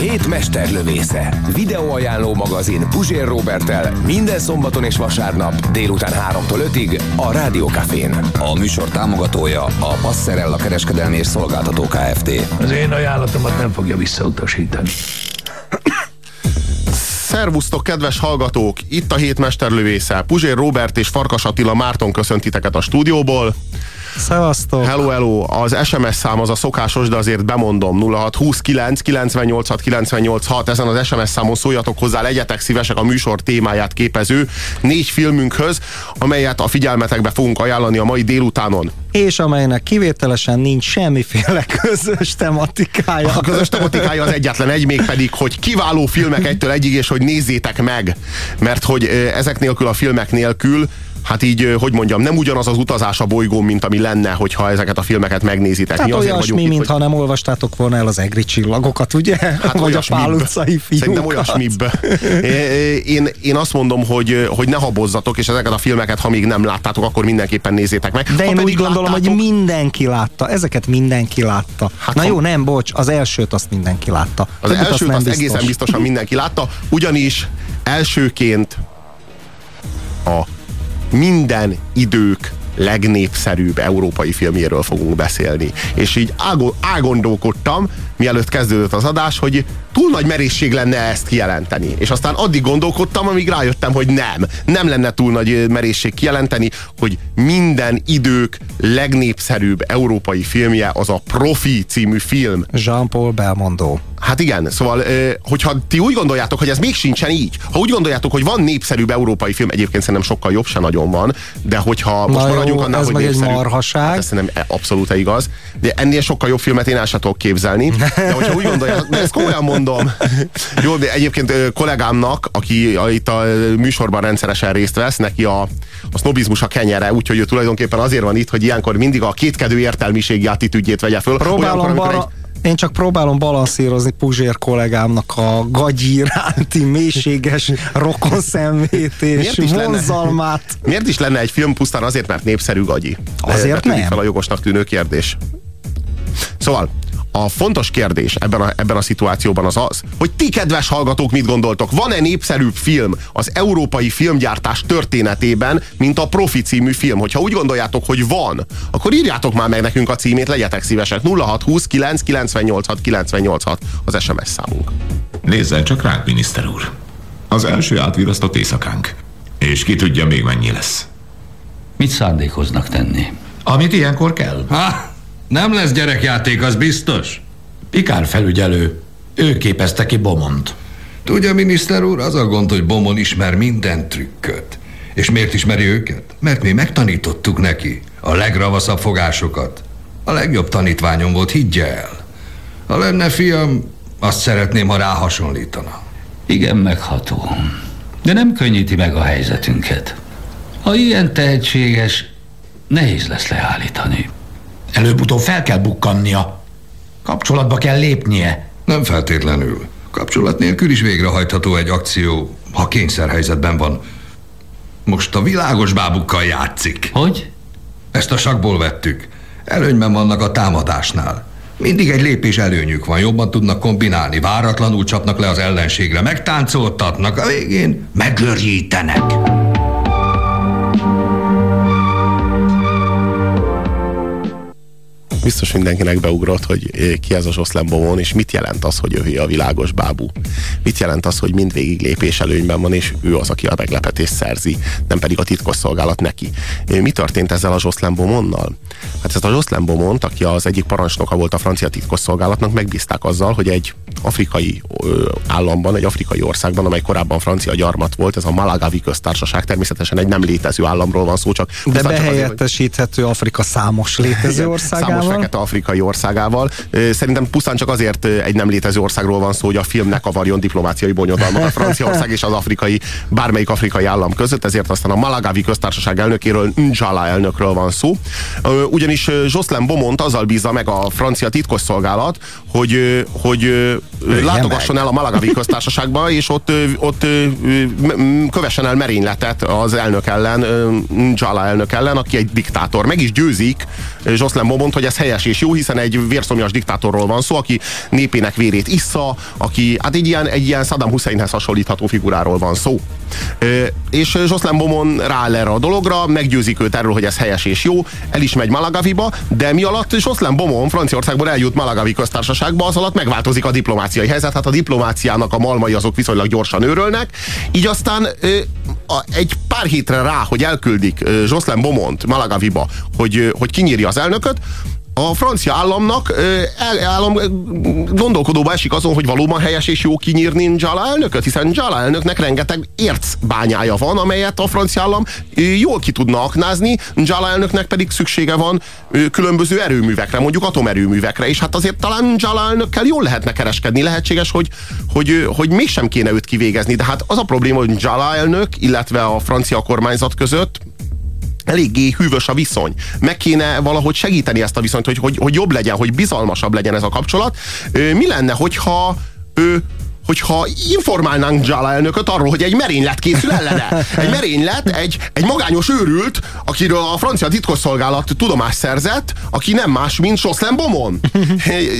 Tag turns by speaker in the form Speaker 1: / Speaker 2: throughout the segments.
Speaker 1: Hét mesterlövésze. Videóajánló magazin Puzsér Robertel minden szombaton és vasárnap délután 3-tól 5-ig a Rádiókafén. A műsor támogatója a Passerella kereskedelmi és szolgáltató Kft.
Speaker 2: Az én ajánlatomat nem fogja visszautasítani.
Speaker 3: Szervusztok, kedves hallgatók! Itt a hét mesterlövésze. Puzsér Robert és Farkas Attila Márton köszöntiteket a stúdióból.
Speaker 4: Szevasztok!
Speaker 3: Hello, hello! Az SMS szám az a szokásos, de azért bemondom 0629 986 986 ezen az SMS számon szóljatok hozzá, legyetek szívesek a műsor témáját képező négy filmünkhöz, amelyet a figyelmetekbe fogunk ajánlani a mai délutánon.
Speaker 4: És amelynek kivételesen nincs semmiféle közös tematikája.
Speaker 3: A közös tematikája az egyetlen egy, még pedig, hogy kiváló filmek egytől egyig, és hogy nézzétek meg, mert hogy ezek nélkül a filmek nélkül hát így, hogy mondjam, nem ugyanaz az utazás a bolygón, mint ami lenne, hogyha ezeket a filmeket megnézitek.
Speaker 4: Tehát Mi olyasmi, itt, mintha hogy... nem olvastátok volna el az egri csillagokat, ugye? Hát Vagy a Pál utcai fiúkat.
Speaker 3: Szerintem olyasmibb. Én, én azt mondom, hogy, hogy ne habozzatok, és ezeket a filmeket, ha még nem láttátok, akkor mindenképpen nézzétek meg.
Speaker 4: De
Speaker 3: ha
Speaker 4: én úgy gondolom, láttátok... hogy mindenki látta. Ezeket mindenki látta. Hát Na ha... jó, nem, bocs, az elsőt azt mindenki látta.
Speaker 3: Az Többit elsőt azt, azt biztos. egészen biztosan mindenki látta, ugyanis elsőként a minden idők legnépszerűbb európai filmjéről fogunk beszélni. És így ágondolkodtam, mielőtt kezdődött az adás, hogy túl nagy merészség lenne ezt kijelenteni. És aztán addig gondolkodtam, amíg rájöttem, hogy nem. Nem lenne túl nagy merészség kijelenteni, hogy minden idők legnépszerűbb európai filmje az a Profi című film.
Speaker 4: Jean-Paul Belmondo.
Speaker 3: Hát igen, szóval, hogyha ti úgy gondoljátok, hogy ez még sincsen így, ha úgy gondoljátok, hogy van népszerűbb európai film, egyébként szerintem sokkal jobb se nagyon van, de hogyha
Speaker 4: most Na maradjunk jó, annál, ez hogy meg egy marhaság. Hát
Speaker 3: ez szerintem abszolút igaz, de ennél sokkal jobb filmet én el sem tudok képzelni. De hogyha úgy gondoljátok, de ezt komolyan mondom. Jó, de egyébként kollégámnak, aki itt a műsorban rendszeresen részt vesz, neki a, a sznobizmus a kenyere, úgyhogy ő tulajdonképpen azért van itt, hogy ilyenkor mindig a kétkedő értelmiségi attitűdjét vegye föl.
Speaker 4: Próbálom Olyankor, egy, én csak próbálom balanszírozni Puzsér kollégámnak a gagyi iránti mélységes rokonszenvét és vonzalmát.
Speaker 3: Lenne, miért is lenne egy film pusztán azért, mert népszerű gagyi?
Speaker 4: Azért nem.
Speaker 3: fel a jogosnak tűnő kérdés. Szóval, a fontos kérdés ebben a, ebben a szituációban az az, hogy ti kedves hallgatók mit gondoltok? Van-e népszerűbb film az európai filmgyártás történetében, mint a Profi című film? Hogyha úgy gondoljátok, hogy van, akkor írjátok már meg nekünk a címét, legyetek szívesek. 0620 9 986 986 az SMS számunk.
Speaker 5: Nézzen csak ránk, miniszter úr. Az első átvirasztott éjszakánk. És ki tudja még mennyi lesz.
Speaker 6: Mit szándékoznak tenni?
Speaker 2: Amit ilyenkor kell.
Speaker 6: Ha, nem lesz gyerekjáték, az biztos.
Speaker 2: Pikár felügyelő. Ő képezte ki Bomont.
Speaker 7: Tudja, miniszter úr, az a gond, hogy Bomon ismer minden trükköt. És miért ismeri őket? Mert mi megtanítottuk neki a legravaszabb fogásokat. A legjobb tanítványom volt, higgye el. Ha lenne fiam, azt szeretném, ha ráhasonlítana.
Speaker 6: Igen, megható. De nem könnyíti meg a helyzetünket. Ha ilyen tehetséges, nehéz lesz leállítani.
Speaker 2: Előbb-utóbb fel kell bukkannia. Kapcsolatba kell lépnie.
Speaker 7: Nem feltétlenül. Kapcsolat nélkül is végrehajtható egy akció, ha kényszerhelyzetben van. Most a világos bábukkal játszik.
Speaker 6: Hogy?
Speaker 7: Ezt a sakból vettük. Előnyben vannak a támadásnál. Mindig egy lépés előnyük van, jobban tudnak kombinálni, váratlanul csapnak le az ellenségre, megtáncoltatnak, a végén megörjítenek.
Speaker 3: Biztos mindenkinek beugrott, hogy eh, ki ez a Zsoszlembomon, és mit jelent az, hogy ő a világos bábú. Mit jelent az, hogy mindvégig lépés előnyben van, és ő az, aki a meglepetést szerzi, nem pedig a titkosszolgálat neki. Eh, mi történt ezzel a Zsoszlembomonnal? Hát ezt a Zsoszlembomont, aki az egyik parancsnoka volt a francia titkosszolgálatnak, megbízták azzal, hogy egy afrikai államban, egy afrikai országban, amely korábban francia gyarmat volt, ez a Malagavi köztársaság, természetesen egy nem létező államról van szó, csak
Speaker 4: de behelyettesíthető Afrika számos létező országával
Speaker 3: fekete-afrikai országával. Szerintem pusztán csak azért egy nem létező országról van szó, hogy a film ne kavarjon diplomáciai bonyodalmat a Franciaország és az afrikai, bármelyik afrikai állam között, ezért aztán a Malagavi köztársaság elnökéről, Njala elnökről van szó. Ugyanis Jocelyn Bomont azzal bízza meg a francia titkosszolgálat, hogy, hogy látogasson el a Malagavi köztársaságba, és ott, ott kövessen el merényletet az elnök ellen, Njala elnök ellen, aki egy diktátor. Meg is győzik Jocelyn Bomont, hogy ez helyes és jó, hiszen egy vérszomjas diktátorról van szó, aki népének vérét issza, aki hát egy ilyen, egy ilyen Saddam Husseinhez hasonlítható figuráról van szó. És Jocelyn Bomon rááll erre a dologra, meggyőzik őt erről, hogy ez helyes és jó, el is megy Malagaviba, de mi alatt Jocelyn Bomon Franciaországból eljut Malagavi köztársaságba, az alatt megváltozik a diplomáciai helyzet, hát a diplomáciának a malmai azok viszonylag gyorsan őrölnek, így aztán egy pár hétre rá, hogy elküldik Jocelyn Bomont Malagaviba, hogy, hogy kinyírja az elnököt, a francia államnak állam gondolkodóba esik azon, hogy valóban helyes és jó kinyírni Njala elnököt, hiszen Njala elnöknek rengeteg ércbányája van, amelyet a francia állam jól ki tudna aknázni, Njala elnöknek pedig szüksége van különböző erőművekre, mondjuk atomerőművekre, és hát azért talán Njala elnökkel jól lehetne kereskedni, lehetséges, hogy, hogy, hogy mégsem kéne őt kivégezni, de hát az a probléma, hogy Njala elnök, illetve a francia kormányzat között eléggé hűvös a viszony. Meg kéne valahogy segíteni ezt a viszonyt, hogy, hogy, hogy jobb legyen, hogy bizalmasabb legyen ez a kapcsolat. Mi lenne, hogyha ő hogyha informálnánk Jala elnököt arról, hogy egy merénylet készül ellene. Egy merénylet, egy, egy magányos őrült, akiről a francia titkosszolgálat tudomást szerzett, aki nem más, mint Jocelyn Bomon.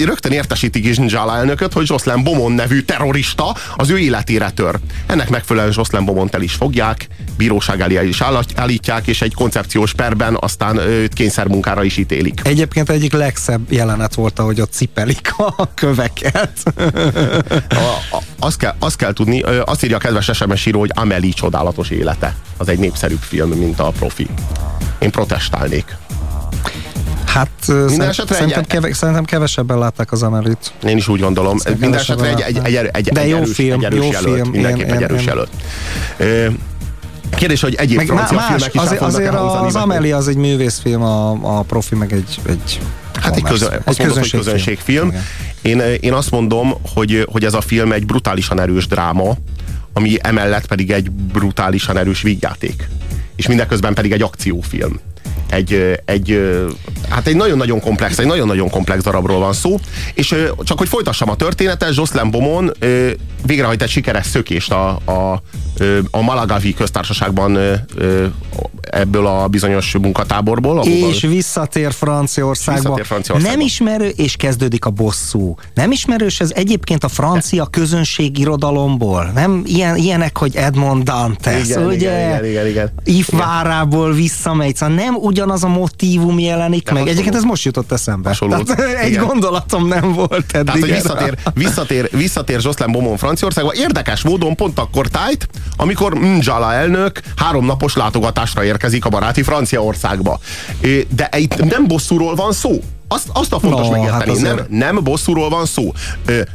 Speaker 3: Rögtön értesítik is Jala elnököt, hogy Jocelyn Bomon nevű terrorista az ő életére tör. Ennek megfelelően Jocelyn Bomont el is fogják, bíróság elé is állítják, és egy koncepciós perben aztán őt kényszermunkára is ítélik.
Speaker 4: Egyébként egyik legszebb jelenet volt, ahogy ott cipelik a köveket.
Speaker 3: A, azt, kell, azt kell tudni, azt írja a kedves SMS író, hogy Amelie csodálatos élete. Az egy népszerűbb film, mint a profi. Én protestálnék.
Speaker 4: Hát Minden szerint, szerintem, egy, keve, szerintem kevesebben látták az Amelit.
Speaker 3: Én is úgy gondolom. Minden esetre egy, egy, egy, egy,
Speaker 4: De
Speaker 3: egy
Speaker 4: jó
Speaker 3: erős,
Speaker 4: film,
Speaker 3: egy erős
Speaker 4: jó
Speaker 3: jelölt.
Speaker 4: film.
Speaker 3: Mindenképp
Speaker 4: én,
Speaker 3: egy erős
Speaker 4: én,
Speaker 3: jelölt. Kérdés, hogy egyéb
Speaker 4: meg
Speaker 3: francia
Speaker 4: más,
Speaker 3: filmek is
Speaker 4: azért, azért az Amelie az egy művészfilm, a, a profi meg egy, egy
Speaker 3: Hát egy, közö, egy hogy közönségfilm. Én, én azt mondom, hogy, hogy ez a film egy brutálisan erős dráma, ami emellett pedig egy brutálisan erős vígjáték. És mindeközben pedig egy akciófilm egy, egy, hát egy nagyon-nagyon komplex, egy nagyon-nagyon komplex darabról van szó, és csak hogy folytassam a történetet, Jocelyn Bomon végrehajt egy sikeres szökést a, a, a Malagavi köztársaságban ebből a bizonyos munkatáborból.
Speaker 4: Ahol és visszatér Franciaországba. Visszatér Franciaországba. Nem ismerő, és kezdődik a bosszú. Nem ismerős ez egyébként a francia közönségirodalomból. Nem ilyen, ilyenek, hogy Edmond Dantes,
Speaker 3: igen,
Speaker 4: ugye?
Speaker 3: Igen, igen, igen,
Speaker 4: Ifvárából visszamegy. Szóval nem ugyanaz a motívum jelenik De meg. Hasonló. Egyébként ez most jutott eszembe. Tehát, egy igen. gondolatom nem volt eddig.
Speaker 3: Tehát, hogy visszatér, visszatér, visszatér Jocelyn Bomon Franciaországba. Érdekes módon pont akkor tájt, amikor Njala elnök háromnapos látogatásra érkezik a baráti Franciaországba. De itt nem bosszúról van szó, azt, azt a fontos no, megérteni, hát nem, nem bosszúról van szó.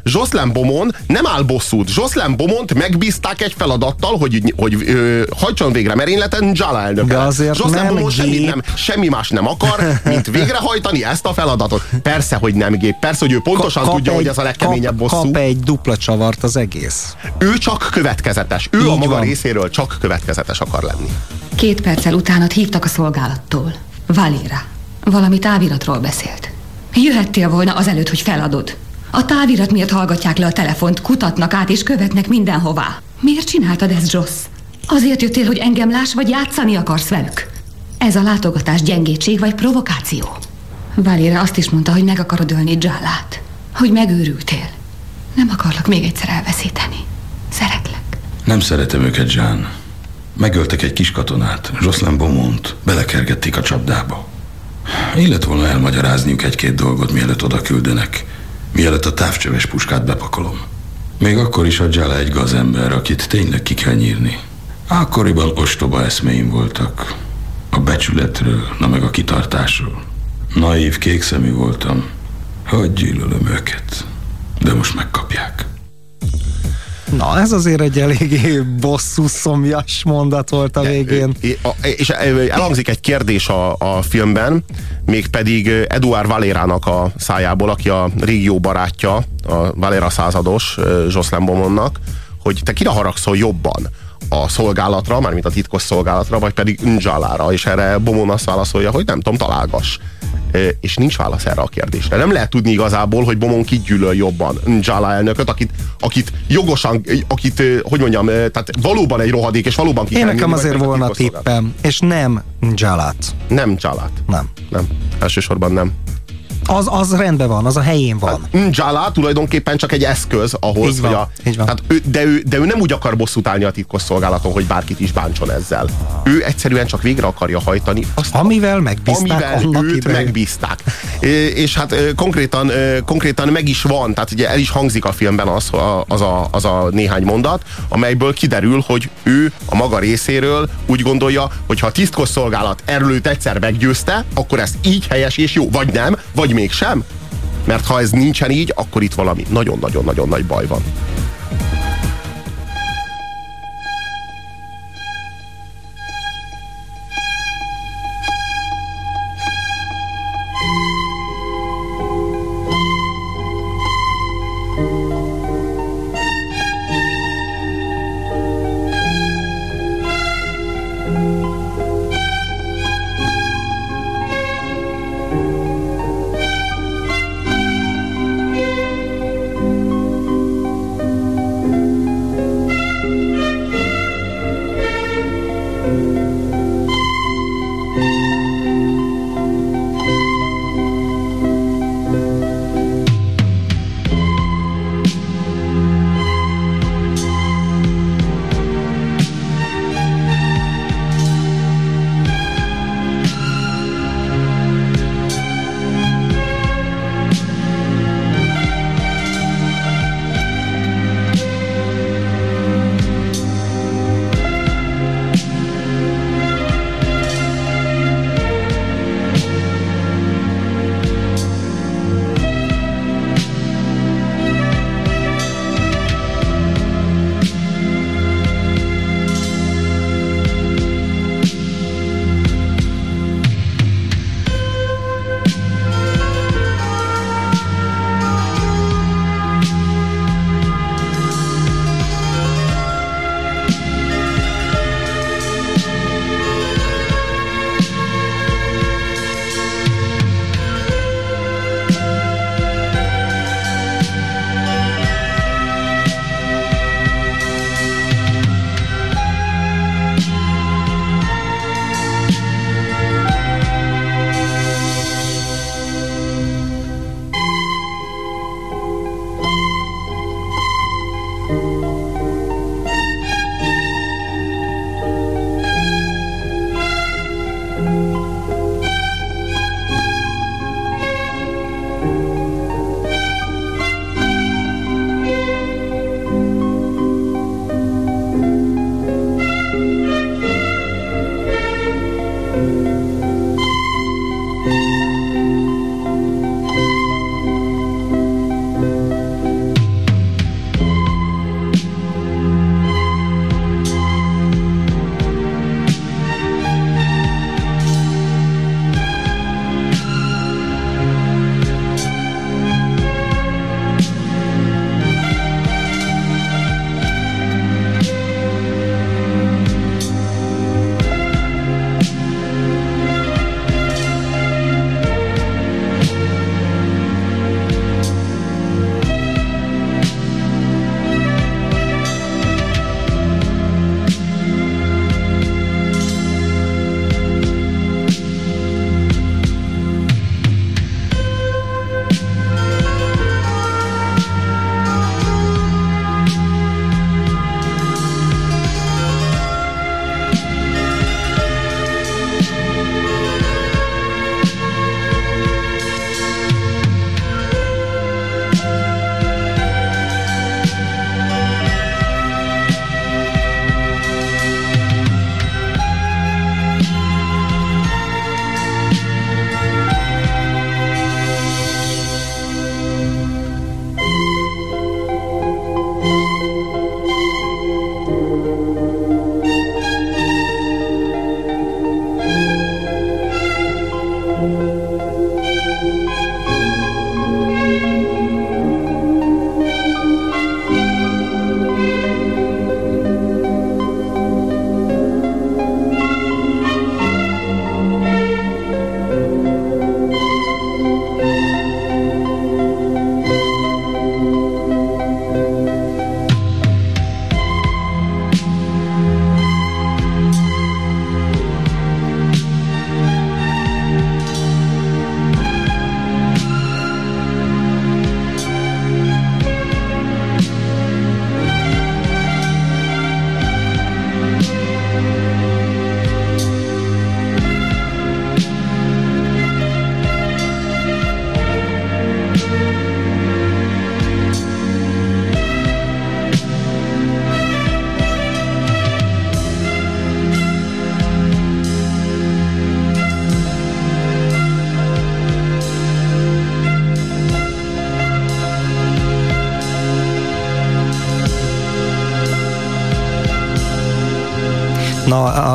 Speaker 3: Jocelyn Bomon nem áll bosszút. Jocelyn Bomont megbízták egy feladattal, hogy, hogy ö, hajtson végre merényleten Jala elnök.
Speaker 4: De azért
Speaker 3: Jocelyn Bomon semmi, nem, semmi más nem akar, mint végrehajtani ezt a feladatot. Persze, hogy nem gép. Persze, hogy ő pontosan kap tudja, egy, hogy ez a legkeményebb bosszú.
Speaker 4: Kap egy dupla csavart az egész.
Speaker 3: Ő csak következetes. Ő Így a maga van. részéről csak következetes akar lenni.
Speaker 8: Két perccel utánat hívtak a szolgálattól. Valira. Valami táviratról beszélt. Jöhettél volna azelőtt, hogy feladod. A távirat miért hallgatják le a telefont, kutatnak át és követnek mindenhová. Miért csináltad ezt, Joss? Azért jöttél, hogy engem láss, vagy játszani akarsz velük? Ez a látogatás gyengétség vagy provokáció? Valére azt is mondta, hogy meg akarod ölni Jallát. Hogy megőrültél. Nem akarlak még egyszer elveszíteni. Szeretlek.
Speaker 9: Nem szeretem őket, Jean. Megöltek egy kis katonát, Jocelyn Beaumont. Belekergették a csapdába. Illet volna elmagyarázniuk egy-két dolgot, mielőtt oda küldenek, mielőtt a távcsöves puskát bepakolom. Még akkor is adja le egy gazember, akit tényleg ki kell nyírni. Akkoriban ostoba eszméim voltak. A becsületről, na meg a kitartásról. Naív, kékszemű voltam. Hogy gyűlölöm őket. De most megkapják.
Speaker 4: Na, ez azért egy eléggé bosszú szomjas mondat volt a végén.
Speaker 3: És elhangzik egy kérdés a, a filmben, mégpedig Eduard Valérának a szájából, aki a régió barátja, a Valéra százados Jocelyn Beaumontnak, hogy te kire haragszol jobban? a szolgálatra, mármint a titkos szolgálatra, vagy pedig Njalára, és erre Bomon azt válaszolja, hogy nem tudom, találgass. És nincs válasz erre a kérdésre. Nem lehet tudni igazából, hogy Bomon kit gyűlöl jobban. Njala elnököt, akit, akit jogosan, akit, hogy mondjam, tehát valóban egy rohadék, és valóban
Speaker 4: ki Én nekem azért volna tippem, és nem Njalát.
Speaker 3: Nem Njalát.
Speaker 4: Nem.
Speaker 3: Nem. Elsősorban nem.
Speaker 4: Az, az rendben van, az a helyén van.
Speaker 3: Hát, Njala tulajdonképpen csak egy eszköz ahhoz,
Speaker 4: van,
Speaker 3: hogy a,
Speaker 4: így van.
Speaker 3: Tehát ő, de, ő, de ő nem úgy akar bosszút állni a titkos szolgálaton, hogy bárkit is bántson ezzel. Ő egyszerűen csak végre akarja hajtani
Speaker 4: azt, amivel megbízták.
Speaker 3: Amivel őt idején. megbízták. És hát konkrétan, konkrétan meg is van, tehát ugye el is hangzik a filmben az, az, a, az a néhány mondat, amelyből kiderül, hogy ő a maga részéről úgy gondolja, hogy ha a titkos szolgálat erőt egyszer meggyőzte, akkor ez így helyes és jó, vagy nem, vagy mégsem? Mert ha ez nincsen így, akkor itt valami nagyon-nagyon-nagyon nagy baj van.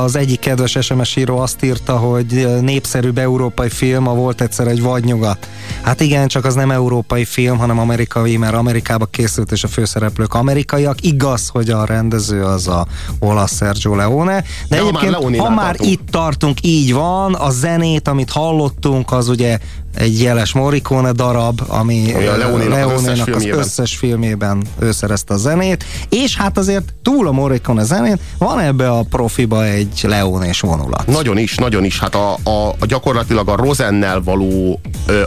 Speaker 4: Az egyik kedves SMS író azt írta, hogy népszerűbb európai film, a volt egyszer egy vadnyugat. Hát igen, csak az nem európai film, hanem amerikai, mert Amerikába készült, és a főszereplők amerikaiak. Igaz, hogy a rendező az a olasz Sergio Leone, de, de egyébként, ha már, ha már itt tartunk, így van, a zenét, amit hallottunk, az ugye egy jeles Morricone darab, ami, ami a Leonénak, az, összes az összes filmében ő szerezte a zenét, és hát azért túl a Morricone zenét van ebbe a profiba egy Leonés vonulat.
Speaker 3: Nagyon is, nagyon is. Hát a, a, a gyakorlatilag a Rosennel való ö,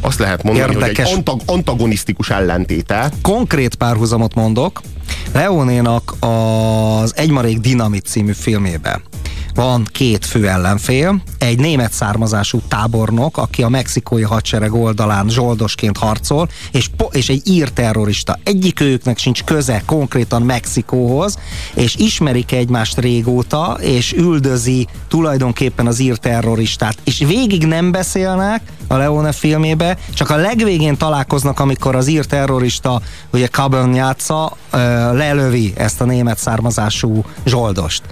Speaker 3: azt lehet mondani, Érdekes. hogy egy antag, antagonisztikus ellentéte.
Speaker 4: Konkrét párhuzamot mondok. Leonénak az Egymarék Dinamit című filmében van két fő ellenfél, egy német származású tábornok, aki a mexikói hadsereg oldalán zsoldosként harcol, és, és egy ír terrorista. Egyik őknek sincs köze konkrétan Mexikóhoz, és ismerik egymást régóta, és üldözi tulajdonképpen az ír terroristát. És végig nem beszélnek a Leone filmébe, csak a legvégén találkoznak, amikor az ír terrorista, ugye Cabon játsza, lelövi ezt a német származású zsoldost.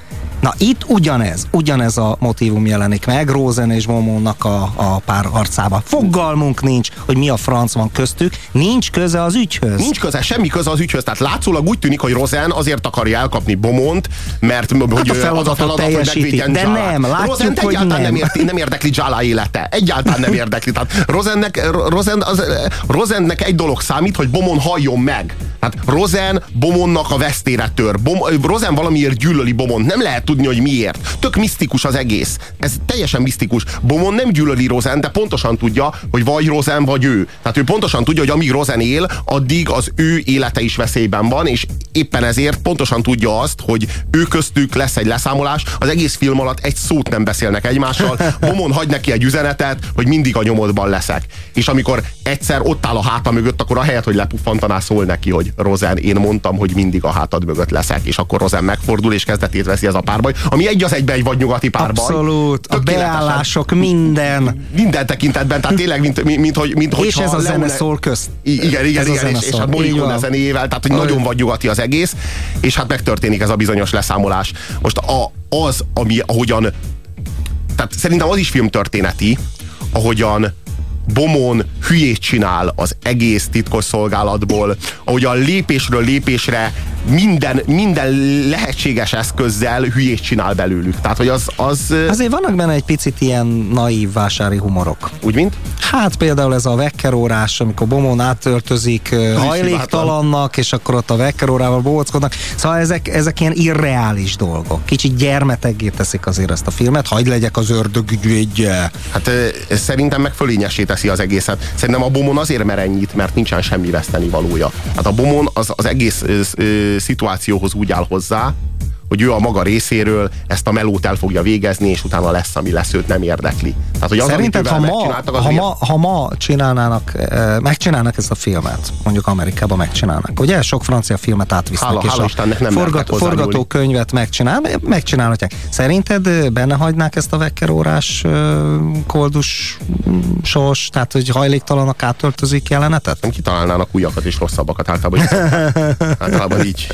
Speaker 4: Na itt ugyanez, ugyanez a motivum jelenik meg Rosen és Momónak a, a pár arcában. Fogalmunk nincs, hogy mi a franc van köztük, nincs köze az ügyhöz.
Speaker 3: Nincs köze, semmi köze az ügyhöz. Tehát látszólag úgy tűnik, hogy Rosen azért akarja elkapni Bomont, mert hát hogy
Speaker 4: a feladat, a feladat hogy megvédjen De nem, látjuk, Rosent hogy
Speaker 3: egyáltalán
Speaker 4: nem.
Speaker 3: Nem, érti, nem érdekli Zsála élete. Egyáltalán nem érdekli. Tehát Rosennek, Rosen, az, Rosennek egy dolog számít, hogy Bomon halljon meg. Tehát Rosen Bomonnak a vesztére tör. Bom, Rosen valamiért gyűlöli Bomont. Nem lehet tudni, hogy miért. Tök misztikus az egész. Ez teljesen misztikus. Bomon nem gyűlöli Rosen, de pontosan tudja, hogy vagy Rosen, vagy ő. Tehát ő pontosan tudja, hogy amíg Rosen él, addig az ő élete is veszélyben van, és éppen ezért pontosan tudja azt, hogy ő köztük lesz egy leszámolás. Az egész film alatt egy szót nem beszélnek egymással. Bomon hagy neki egy üzenetet, hogy mindig a nyomodban leszek. És amikor egyszer ott áll a háta mögött, akkor ahelyett, hogy lepuffantaná, szól neki, hogy Rosen, én mondtam, hogy mindig a hátad mögött leszek. És akkor Rosen megfordul, és kezdetét veszi ez a párbaj ami egy az egybe egy vagy nyugati párbaj.
Speaker 4: Abszolút, a beállások, minden.
Speaker 3: Minden tekintetben, tehát tényleg, mint, mint, mint, hogy, mint
Speaker 4: És ez a zene Leone... szól közt.
Speaker 3: Igen, igen, igen, és, és hát Morricone zenéjével, tehát hogy nagyon vagy nyugati az egész, és hát megtörténik ez a bizonyos leszámolás. Most a, az, ami ahogyan, tehát szerintem az is filmtörténeti, ahogyan Bomon hülyét csinál az egész titkos szolgálatból, ahogy a lépésről lépésre minden, minden lehetséges eszközzel hülyét csinál belőlük. Tehát, hogy az, az...
Speaker 4: Azért vannak benne egy picit ilyen naív vásári humorok.
Speaker 3: Úgy, mint?
Speaker 4: Hát például ez a vekkerórás, amikor Bomon átöltözik hajléktalannak, és akkor ott a vekkerórával bóckodnak. Szóval ezek, ezek ilyen irreális dolgok. Kicsit gyermeteggé teszik azért ezt a filmet, hagyd legyek az ördög ügyvédje.
Speaker 3: Hát szerintem meg fölényesé teszi az egészet. Szerintem a Bomon azért mer ennyit, mert nincsen semmi veszteni valója. Hát a Bomon az, az egész szituációhoz úgy áll hozzá, hogy ő a maga részéről ezt a melót el fogja végezni, és utána lesz, ami lesz, őt nem érdekli.
Speaker 4: Tehát, hogy az, Szerinted, ha ma, ha, ma, ha ma csinálnának, eh, megcsinálnak ezt a filmet, mondjuk Amerikában megcsinálnak, ugye? Sok francia filmet átvisznek, hála, és hála a Istennek nem forgat, forgatókönyvet megcsinál, megcsinálhatják. Szerinted eh, benne hagynák ezt a vekkerórás eh, koldus mm, sors, tehát hogy hajléktalanak átöltözik jelenetet?
Speaker 3: Nem kitalálnának újakat és rosszabbakat általában. általában így.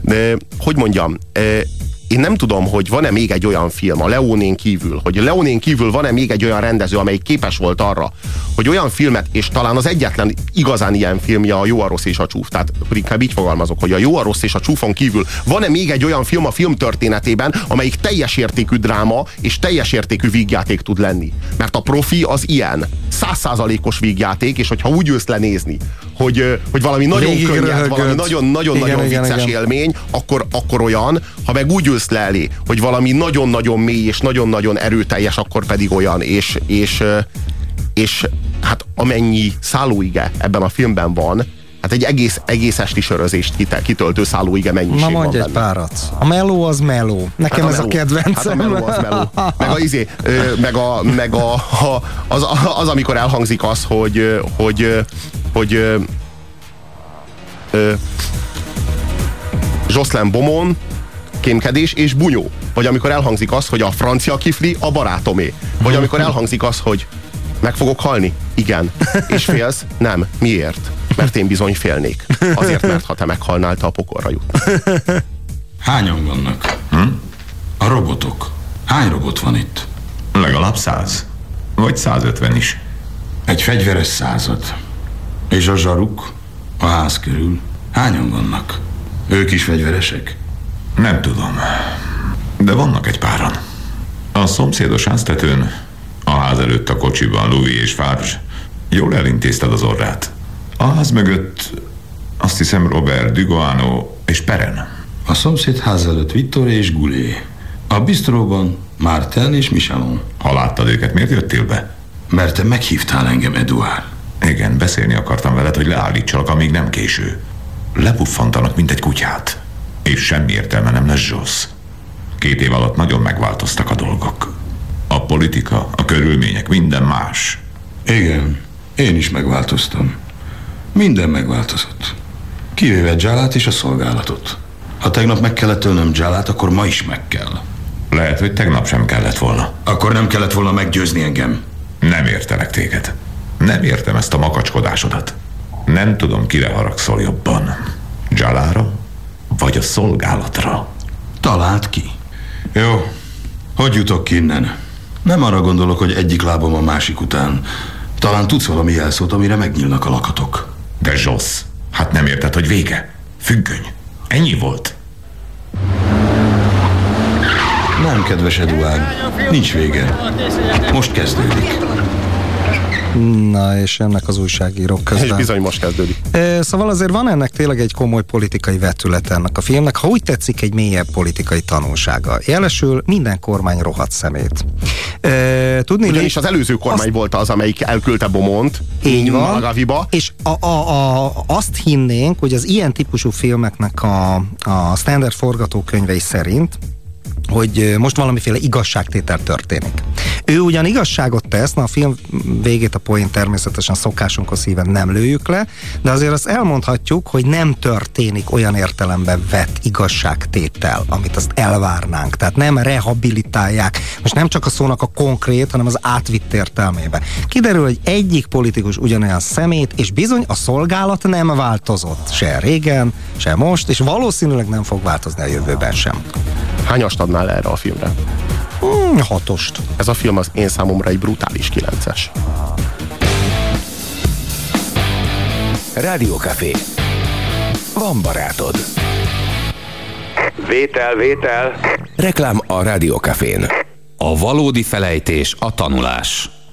Speaker 3: De hogy mondjam, Um, én nem tudom, hogy van-e még egy olyan film a Leonén kívül, hogy Leonén kívül van-e még egy olyan rendező, amelyik képes volt arra, hogy olyan filmet, és talán az egyetlen igazán ilyen filmje a Jó, a rossz és a csúf. Tehát inkább így fogalmazok, hogy a Jó, a rossz és a csúfon kívül van-e még egy olyan film a film történetében, amelyik teljes értékű dráma és teljes értékű vígjáték tud lenni. Mert a profi az ilyen. Százszázalékos vígjáték, és hogyha úgy jössz lenézni, hogy, hogy valami nagyon könnyed, valami nagyon-nagyon-nagyon vicces igen, élmény, akkor, akkor olyan, ha meg úgy elé, hogy valami nagyon-nagyon mély és nagyon-nagyon erőteljes, akkor pedig olyan, és, és, és hát amennyi szállóige ebben a filmben van, Hát egy egész, egész esti sörözést kitöltő szállóige mennyiség
Speaker 4: Na mondj egy párat. A meló az meló. Nekem hát a ez a kedvencem. Hát a
Speaker 3: meló az meló. Meg, a, izé, meg, a, meg a, a, az, az, amikor elhangzik az, hogy, hogy, hogy, hogy Jocelyn Bomon kémkedés és bunyó. Vagy amikor elhangzik az, hogy a francia kifli a barátomé. Vagy amikor elhangzik az, hogy meg fogok halni? Igen. És félsz? Nem. Miért? Mert én bizony félnék. Azért, mert ha te meghalnál, te a pokorra jut.
Speaker 9: Hányan vannak? Hm? A robotok. Hány robot van itt?
Speaker 5: Legalább száz. Vagy 150 is.
Speaker 9: Egy fegyveres század. És a zsaruk? A ház körül. Hányan vannak? Ők is fegyveresek?
Speaker 5: Nem tudom. De vannak egy páran. A szomszédos háztetőn, a ház előtt a kocsiban Louis és Farge. Jól elintézted az orrát. A ház mögött azt hiszem Robert Dugoano és Peren.
Speaker 9: A szomszéd ház előtt Vittor és Gulé. A bistróban Martin és Michelon.
Speaker 5: Ha láttad őket, miért jöttél be?
Speaker 9: Mert te meghívtál engem, Eduard.
Speaker 5: Igen, beszélni akartam veled, hogy leállítsalak, amíg nem késő. Lepuffantanak, mint egy kutyát. És semmi értelme nem lesz Zsosz. Két év alatt nagyon megváltoztak a dolgok. A politika, a körülmények, minden más.
Speaker 9: Igen, én is megváltoztam. Minden megváltozott. Kivéve Jalát és a szolgálatot. Ha tegnap meg kellett ölnöm Jalát, akkor ma is meg kell.
Speaker 5: Lehet, hogy tegnap sem kellett volna.
Speaker 9: Akkor nem kellett volna meggyőzni engem.
Speaker 5: Nem értelek téged. Nem értem ezt a makacskodásodat. Nem tudom, kire haragszol jobban. Jalára? Vagy a szolgálatra?
Speaker 9: Talált ki. Jó, hogy jutok ki innen? Nem arra gondolok, hogy egyik lábom a másik után. Talán tudsz valami jelszót, amire megnyílnak a lakatok.
Speaker 5: De Zsosz, hát nem érted, hogy vége? Függöny. Ennyi volt.
Speaker 9: Nem, kedves Eduard. Nincs vége. Most kezdődik.
Speaker 4: Na, és ennek az újságírók közben.
Speaker 3: És bizony most kezdődik.
Speaker 4: Szóval azért van ennek tényleg egy komoly politikai vetület ennek a filmnek, ha úgy tetszik, egy mélyebb politikai tanulsága. Jelesül minden kormány rohadt szemét.
Speaker 3: E, tudni Ugyanis az előző kormány azt... volt az, amelyik elküldte Bomont
Speaker 4: így van, Malagaviba. És a, a, a, azt hinnénk, hogy az ilyen típusú filmeknek a, a standard forgatókönyvei szerint hogy most valamiféle igazságtétel történik. Ő ugyan igazságot tesz, na a film végét a poén természetesen szokásunkhoz híven nem lőjük le, de azért azt elmondhatjuk, hogy nem történik olyan értelemben vett igazságtétel, amit azt elvárnánk. Tehát nem rehabilitálják. Most nem csak a szónak a konkrét, hanem az átvitt értelmébe. Kiderül, hogy egyik politikus ugyanolyan szemét, és bizony a szolgálat nem változott. Se régen, se most, és valószínűleg nem fog változni a jövőben sem.
Speaker 3: Hányast adnál erre a filmre?
Speaker 4: Hmm, hatost.
Speaker 3: Ez a film az én számomra egy brutális kilences.
Speaker 1: Café. Van barátod.
Speaker 10: Vétel, vétel.
Speaker 1: Reklám a Cafén.
Speaker 11: A valódi felejtés a tanulás.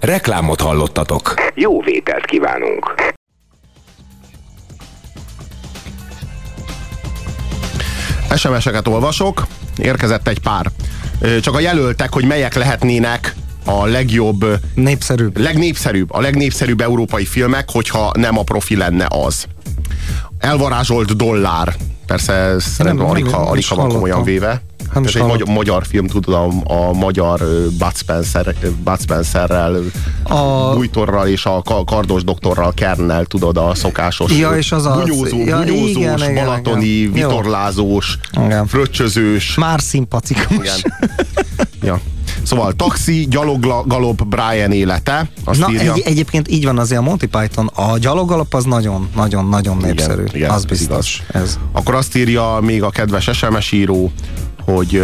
Speaker 1: Reklámot hallottatok.
Speaker 10: Jó vételt kívánunk.
Speaker 3: SMS-eket olvasok, érkezett egy pár. Csak a jelöltek, hogy melyek lehetnének a legjobb,
Speaker 4: népszerűbb.
Speaker 3: legnépszerűbb, a legnépszerűbb európai filmek, hogyha nem a profi lenne az. Elvarázsolt dollár. Persze ez szerintem alig, alig van komolyan véve. Nem Ez egy magyar, magyar film, tudod, a, a magyar Bud, Spencer, Bud Spencerrel, a Bújtorral és a kardos doktorral, Kernel, tudod, a szokásos
Speaker 4: ja, és az
Speaker 3: bunyózó, ja, bunyózós, igen, balatoni, igen. vitorlázós, igen. fröccsözős.
Speaker 4: Már szimpatikus. Igen.
Speaker 3: ja. Szóval taxi, gyaloggalop, Brian élete.
Speaker 4: Azt Na, írja. Egy, egyébként így van azért a Monty Python. A gyaloggalop az nagyon, nagyon, nagyon népszerű. Igen, igen, az biztos. Ez.
Speaker 3: Akkor azt írja még a kedves SMS író, hogy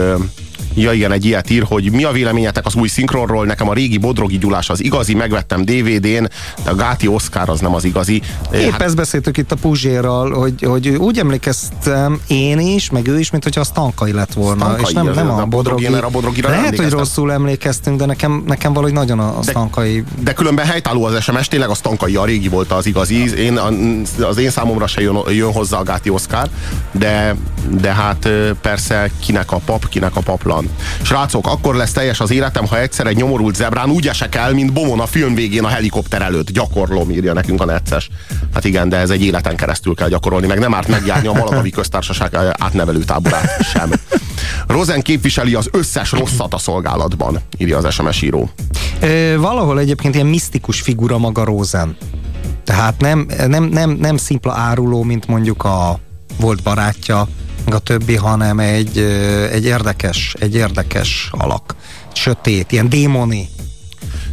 Speaker 3: Ja igen, egy ilyet ír, hogy mi a véleményetek az új szinkronról, nekem a régi Bodrogi Gyulás az igazi, megvettem DVD-n, de a Gáti Oscar az nem az igazi.
Speaker 4: Épp hát... ezt beszéltük itt a Puzsérral, hogy, hogy úgy emlékeztem én is, meg ő is, mint hogyha az Tankai lett volna, Stankai, és nem, nem a, a Bodrogi. A Bodrogira Lehet, hogy rosszul emlékeztünk, de nekem, nekem valahogy nagyon a.
Speaker 3: De, de különben helytálló az SMS, tényleg a Stankai a régi volt az igazi. Én, az én számomra se jön, jön hozzá a Gáti Oscar, de, de hát persze kinek a pap, kinek a paplan van. Srácok, akkor lesz teljes az életem, ha egyszer egy nyomorult zebrán úgy esek el, mint Bomon a film végén a helikopter előtt. Gyakorlom, írja nekünk a necces. Hát igen, de ez egy életen keresztül kell gyakorolni, meg nem árt megjárni a Malagavi köztársaság átnevelő táborát sem. Rosen képviseli az összes rosszat a szolgálatban, írja az SMS író.
Speaker 4: Ö, valahol egyébként ilyen misztikus figura maga Rosen. Tehát nem, nem, nem, nem szimpla áruló, mint mondjuk a volt barátja, a többi, hanem egy, egy érdekes, egy érdekes alak. Sötét, ilyen démoni.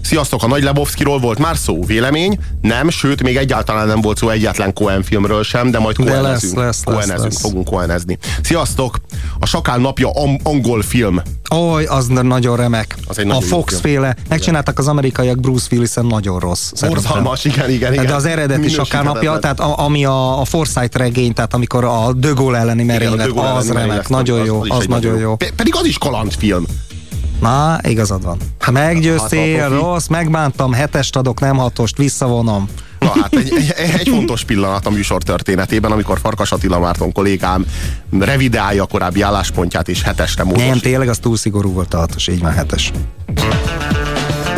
Speaker 3: Sziasztok, a Nagy Lebowskiról volt már szó? Vélemény? Nem, sőt, még egyáltalán nem volt szó egyetlen Cohen filmről sem, de majd kohenezünk.
Speaker 4: lesz, lesz,
Speaker 3: kohenezünk,
Speaker 4: lesz, lesz.
Speaker 3: fogunk kohenezni. Sziasztok, a Sakál napja angol film.
Speaker 4: Oly, az nagyon remek.
Speaker 3: Az egy
Speaker 4: a
Speaker 3: nagyon jó
Speaker 4: Fox
Speaker 3: film.
Speaker 4: féle. Megcsináltak az amerikaiak Bruce Willis-en nagyon rossz.
Speaker 3: Borzalmas, igen, igen, igen.
Speaker 4: De az eredeti Sakár napja, tehát a, ami a, a Forsyth regény, tehát amikor a De Gaulle elleni
Speaker 3: a
Speaker 4: merénylet,
Speaker 3: Gaulle
Speaker 4: az
Speaker 3: elleni
Speaker 4: remek, nagyon jó, az
Speaker 3: egy
Speaker 4: nagyon jó.
Speaker 3: Pe- Pedig az is kalandfilm.
Speaker 4: Na, igazad van. Meggyőztél,
Speaker 3: hát
Speaker 4: rossz, megbántam, hetest adok, nem hatost, visszavonom.
Speaker 3: Na hát egy, egy, egy fontos pillanat a műsor történetében, amikor Farkas Attila Márton kollégám revidálja a korábbi álláspontját és hetesre módosít.
Speaker 4: Nem, tényleg az túl szigorú volt a hatos, így már hetes.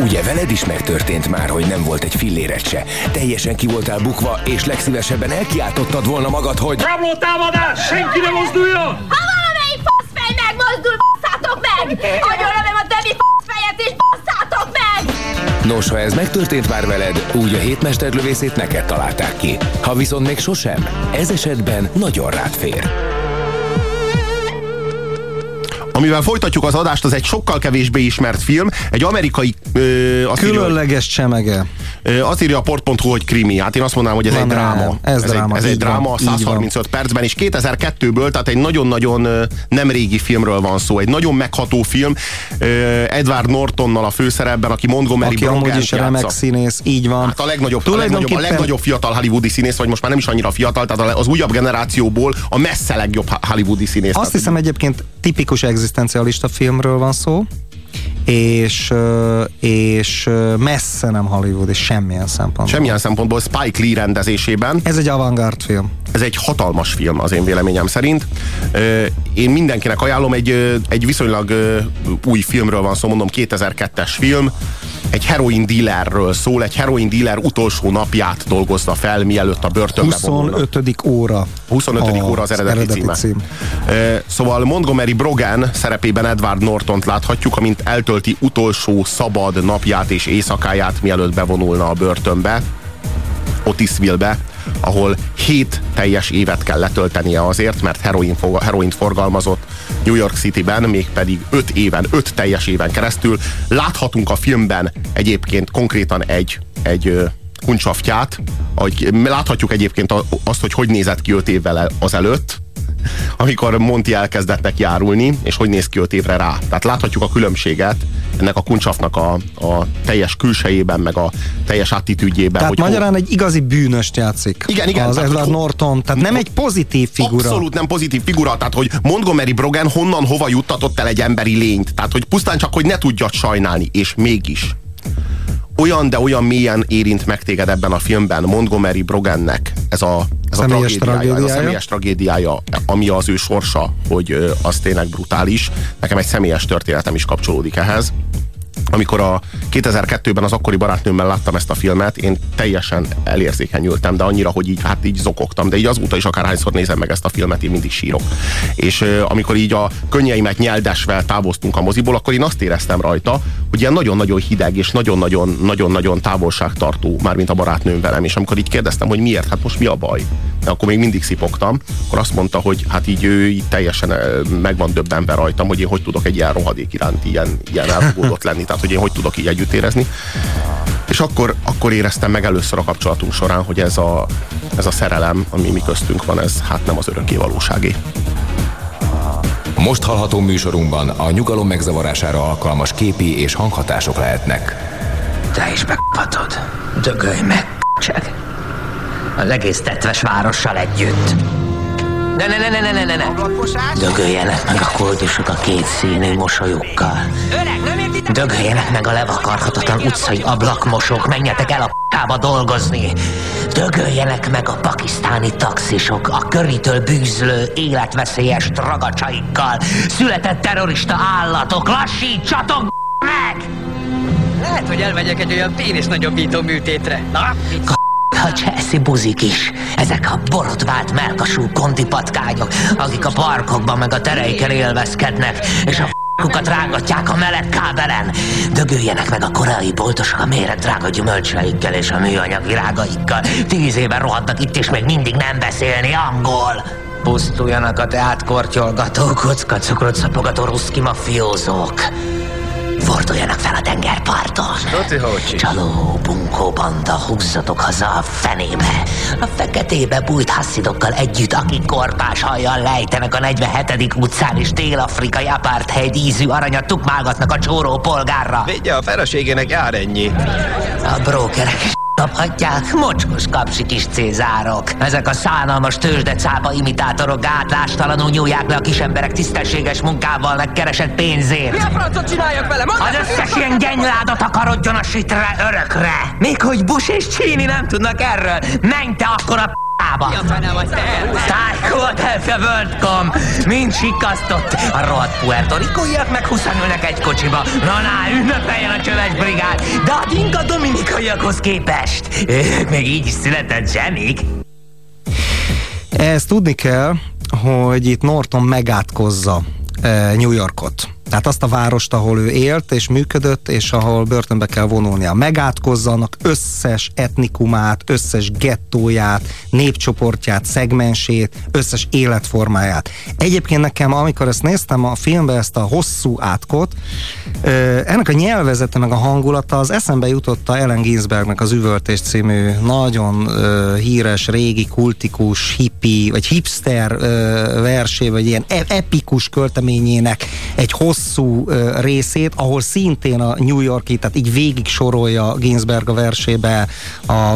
Speaker 1: Ugye veled is megtörtént már, hogy nem volt egy filléret se. Teljesen ki voltál bukva, és legszívesebben elkiáltottad volna magad, hogy...
Speaker 12: Rabló támadás! Senki ne mozduljon!
Speaker 13: Ha valamelyik faszfej megmozdul, meg! Agyonlövöm a többi faszfejet és basszátok meg!
Speaker 1: Nos, ha ez megtörtént már veled, úgy a hétmesterlövészét neked találták ki. Ha viszont még sosem, ez esetben nagyon rád fér.
Speaker 3: Amivel folytatjuk az adást, az egy sokkal kevésbé ismert film, egy amerikai... Ö, azt írja, hogy-
Speaker 4: Különleges csemege.
Speaker 3: Azt írja a port.hu, hogy krimi. Hát én azt mondanám, hogy ez
Speaker 4: Na
Speaker 3: egy
Speaker 4: nem,
Speaker 3: dráma.
Speaker 4: ez dráma,
Speaker 3: egy, ez egy
Speaker 4: van,
Speaker 3: dráma
Speaker 4: van.
Speaker 3: 135 percben, és 2002-ből, tehát egy nagyon-nagyon nem régi filmről van szó. Egy nagyon megható film. Edward Nortonnal a főszerepben, aki Montgomery
Speaker 4: Aki amúgy is remek színész, így van.
Speaker 3: Hát a legnagyobb, a legnagyobb, a legnagyobb fiatal hollywoodi színész, vagy most már nem is annyira fiatal, tehát az újabb generációból a messze legjobb hollywoodi színész.
Speaker 4: Azt hiszem egyébként tipikus egzisztencialista filmről van szó, és, és messze nem Hollywood, és semmilyen szempontból.
Speaker 3: Semmilyen szempontból Spike Lee rendezésében.
Speaker 4: Ez egy avantgárd film.
Speaker 3: Ez egy hatalmas film az én véleményem szerint. Én mindenkinek ajánlom, egy, egy viszonylag új filmről van szó, mondom 2002-es film. Egy heroin dealerről szól, egy heroin dealer utolsó napját dolgozza fel, mielőtt a börtönbe vonulna.
Speaker 4: 25. óra.
Speaker 3: 25. óra az eredeti, címe.
Speaker 4: cím.
Speaker 3: Szóval Montgomery Brogan szerepében Edward Nortont láthatjuk, amint eltölti utolsó szabad napját és éjszakáját, mielőtt bevonulna a börtönbe, Otisville-be, ahol 7 teljes évet kell letöltenie azért, mert heroin, fog- heroint forgalmazott New York City-ben, mégpedig 5 éven, 5 teljes éven keresztül. Láthatunk a filmben egyébként konkrétan egy, egy ö, kuncsaftját, ahogy láthatjuk egyébként azt, hogy hogy nézett ki 5 évvel azelőtt, amikor Monty elkezdett neki járulni, és hogy néz ki 5 évre rá. Tehát láthatjuk a különbséget ennek a kuncsafnak a, a teljes külsejében, meg a teljes attitűdjében.
Speaker 4: Tehát
Speaker 3: hogy
Speaker 4: magyarán egy igazi bűnöst játszik.
Speaker 3: Igen, igen,
Speaker 4: Az
Speaker 3: tehát,
Speaker 4: Edward
Speaker 3: hogy-
Speaker 4: Norton, tehát nem egy pozitív figura.
Speaker 3: Abszolút nem pozitív figura, tehát hogy Montgomery Brogan honnan hova juttatott el egy emberi lényt. Tehát hogy pusztán csak, hogy ne tudja sajnálni, és mégis. Olyan, de olyan mélyen érint meg téged ebben a filmben Montgomery Brogannek ez a, ez a
Speaker 4: Személyes
Speaker 3: tragédiája, ez a
Speaker 4: tragédiája.
Speaker 3: személyes tragédiája, ami az ő sorsa, hogy az tényleg brutális. Nekem egy személyes történetem is kapcsolódik ehhez amikor a 2002-ben az akkori barátnőmmel láttam ezt a filmet, én teljesen elérzékenyültem, de annyira, hogy így, hát így zokogtam, de így azóta is akárhányszor nézem meg ezt a filmet, én mindig sírok. És amikor így a könnyeimet nyeldesve távoztunk a moziból, akkor én azt éreztem rajta, hogy ilyen nagyon-nagyon hideg és nagyon-nagyon nagyon-nagyon távolságtartó, mármint a barátnőm velem, és amikor így kérdeztem, hogy miért, hát most mi a baj? De akkor még mindig szipogtam, akkor azt mondta, hogy hát így ő így teljesen ö, meg van döbbenve rajtam, hogy én hogy tudok egy ilyen rohadék iránt ilyen, ilyen elfogódott lenni, tehát hogy én hogy tudok így együtt érezni. És akkor, akkor éreztem meg először a kapcsolatunk során, hogy ez a, ez a szerelem, ami mi köztünk van, ez hát nem az örökké valóságé.
Speaker 1: Most hallható műsorunkban a nyugalom megzavarására alkalmas képi és hanghatások lehetnek.
Speaker 14: Te is megkaphatod. Dögölj meg, csak. Az egész tetves várossal együtt. Ne, ne, ne, ne, ne, ne, ne, ne. Dögöljenek meg a koldusok a két színű mosolyukkal. Dögöljenek meg a levakarhatatlan utcai ablakmosók, menjetek el a p***ába dolgozni. Dögöljenek meg a pakisztáni taxisok, a köritől bűzlő, életveszélyes tragacsaikkal. Született terrorista állatok, lassítsatok meg!
Speaker 15: Lehet, hogy elmegyek egy olyan pénisz nagyobbító műtétre. Na,
Speaker 14: A cseszi buzik is. Ezek a borotvált melkasú konti patkányok, akik a parkokban meg a tereiken élvezkednek, és a f***ukat rángatják a meleg kábelen. Dögöljenek meg a koreai boltosok a méret drága gyümölcseikkel és a műanyag virágaikkal. Tíz éve rohadnak itt, és még mindig nem beszélni angol. Pusztuljanak a teát kortyolgató, kockacukrot szapogató ruszki mafiózók. Forduljanak fel a tengerparton. Csaló, bunkó banda, húzzatok haza a fenébe. A feketébe bújt hasszidokkal együtt, akik korpás hajjal lejtenek a 47. utcán, és dél-afrikai apartheid ízű aranyat tukmálgatnak a csóró polgárra.
Speaker 16: Vigye a feleségének jár ennyi.
Speaker 14: A brókerek kaphatják, mocskos kapsi kis cézárok. Ezek a szánalmas tőzsdecápa imitátorok gátlástalanul nyúlják le a kis emberek tisztességes munkával megkeresett pénzért.
Speaker 15: mi a francot csináljak vele? Mondd
Speaker 14: Az összes ilyen genyládat akarodjon a sitre örökre! Még hogy Bush és Csíni nem tudnak erről! Menj te akkor a p***ába!
Speaker 15: Mi a fene vagy te?
Speaker 14: Mind sikasztott! A rohadt Puerto Ricóiak meg huszanülnek egy kocsiba. Na, na, ünnepeljen a csöves brigád! De a dinka dominikaiakhoz képest! Ők még így is született zsemik!
Speaker 4: Ezt tudni kell, hogy itt Norton megátkozza eh, New Yorkot. Tehát azt a várost, ahol ő élt és működött, és ahol börtönbe kell vonulnia. Megátkozza annak összes etnikumát, összes gettóját, népcsoportját, szegmensét, összes életformáját. Egyébként nekem, amikor ezt néztem a filmbe, ezt a hosszú átkot, ennek a nyelvezete meg a hangulata az eszembe jutotta Ellen Ginsbergnek az Üvöltés című nagyon híres, régi, kultikus, hippi, vagy hipster versé, vagy ilyen e- epikus költeményének egy hosszú ö, részét, ahol szintén a New Yorki, tehát így végig sorolja Ginsberg a versébe a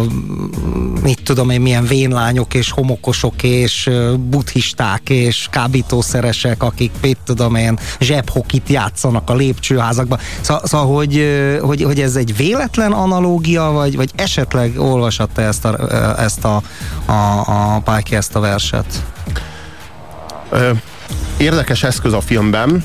Speaker 4: mit tudom én, milyen vénlányok és homokosok és buddhisták és kábítószeresek, akik mit tudom én, zsebhokit játszanak a lépcsőházakban. Szóval, szóval hogy, hogy, hogy ez egy véletlen analógia, vagy, vagy esetleg olvashatta ezt a, ezt a, a, a Páki ezt a verset?
Speaker 3: Érdekes eszköz a filmben,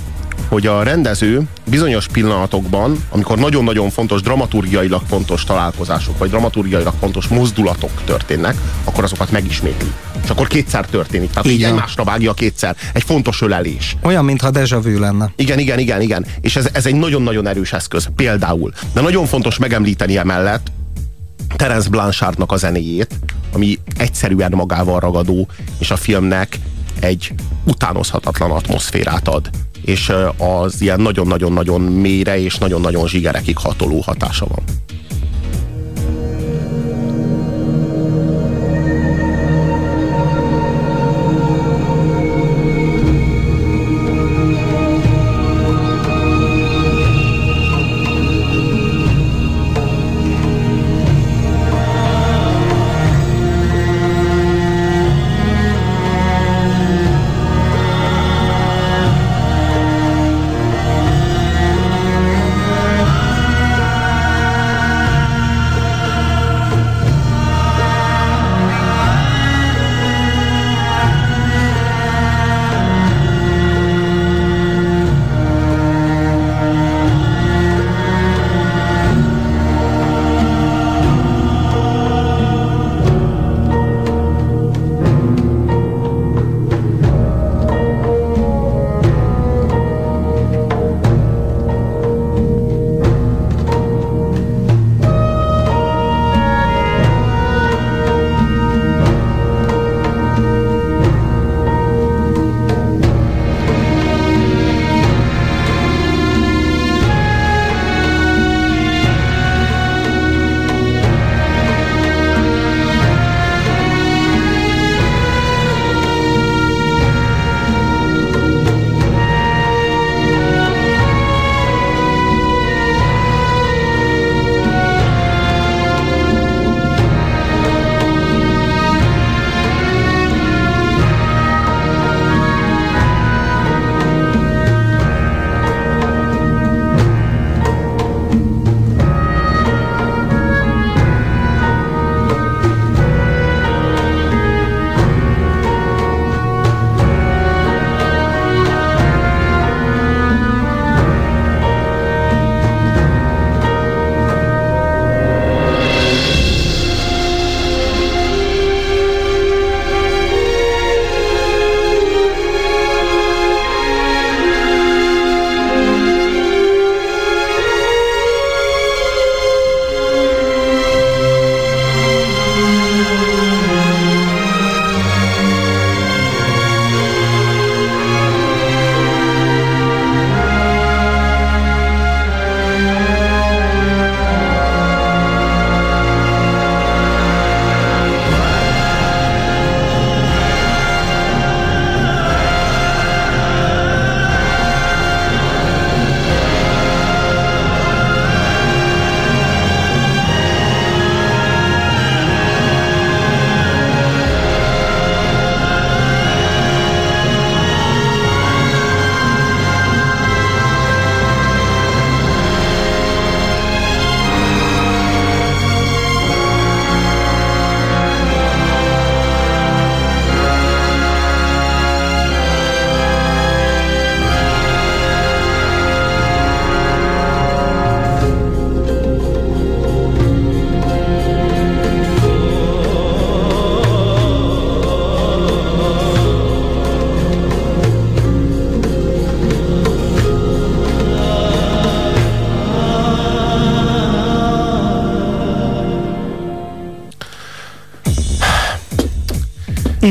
Speaker 3: hogy a rendező bizonyos pillanatokban, amikor nagyon-nagyon fontos, dramaturgiailag fontos találkozások, vagy dramaturgiailag fontos mozdulatok történnek, akkor azokat megismétli. És akkor kétszer történik. Tehát így egymásra vágja kétszer. Egy fontos ölelés.
Speaker 4: Olyan, mintha deja vu lenne.
Speaker 3: Igen, igen, igen, igen. És ez, ez egy nagyon-nagyon erős eszköz. Például. De nagyon fontos megemlíteni emellett Terence Blanchardnak a zenéjét, ami egyszerűen magával ragadó, és a filmnek egy utánozhatatlan atmoszférát ad. És az ilyen nagyon-nagyon-nagyon mélyre és nagyon-nagyon zsigerekig hatoló hatása van.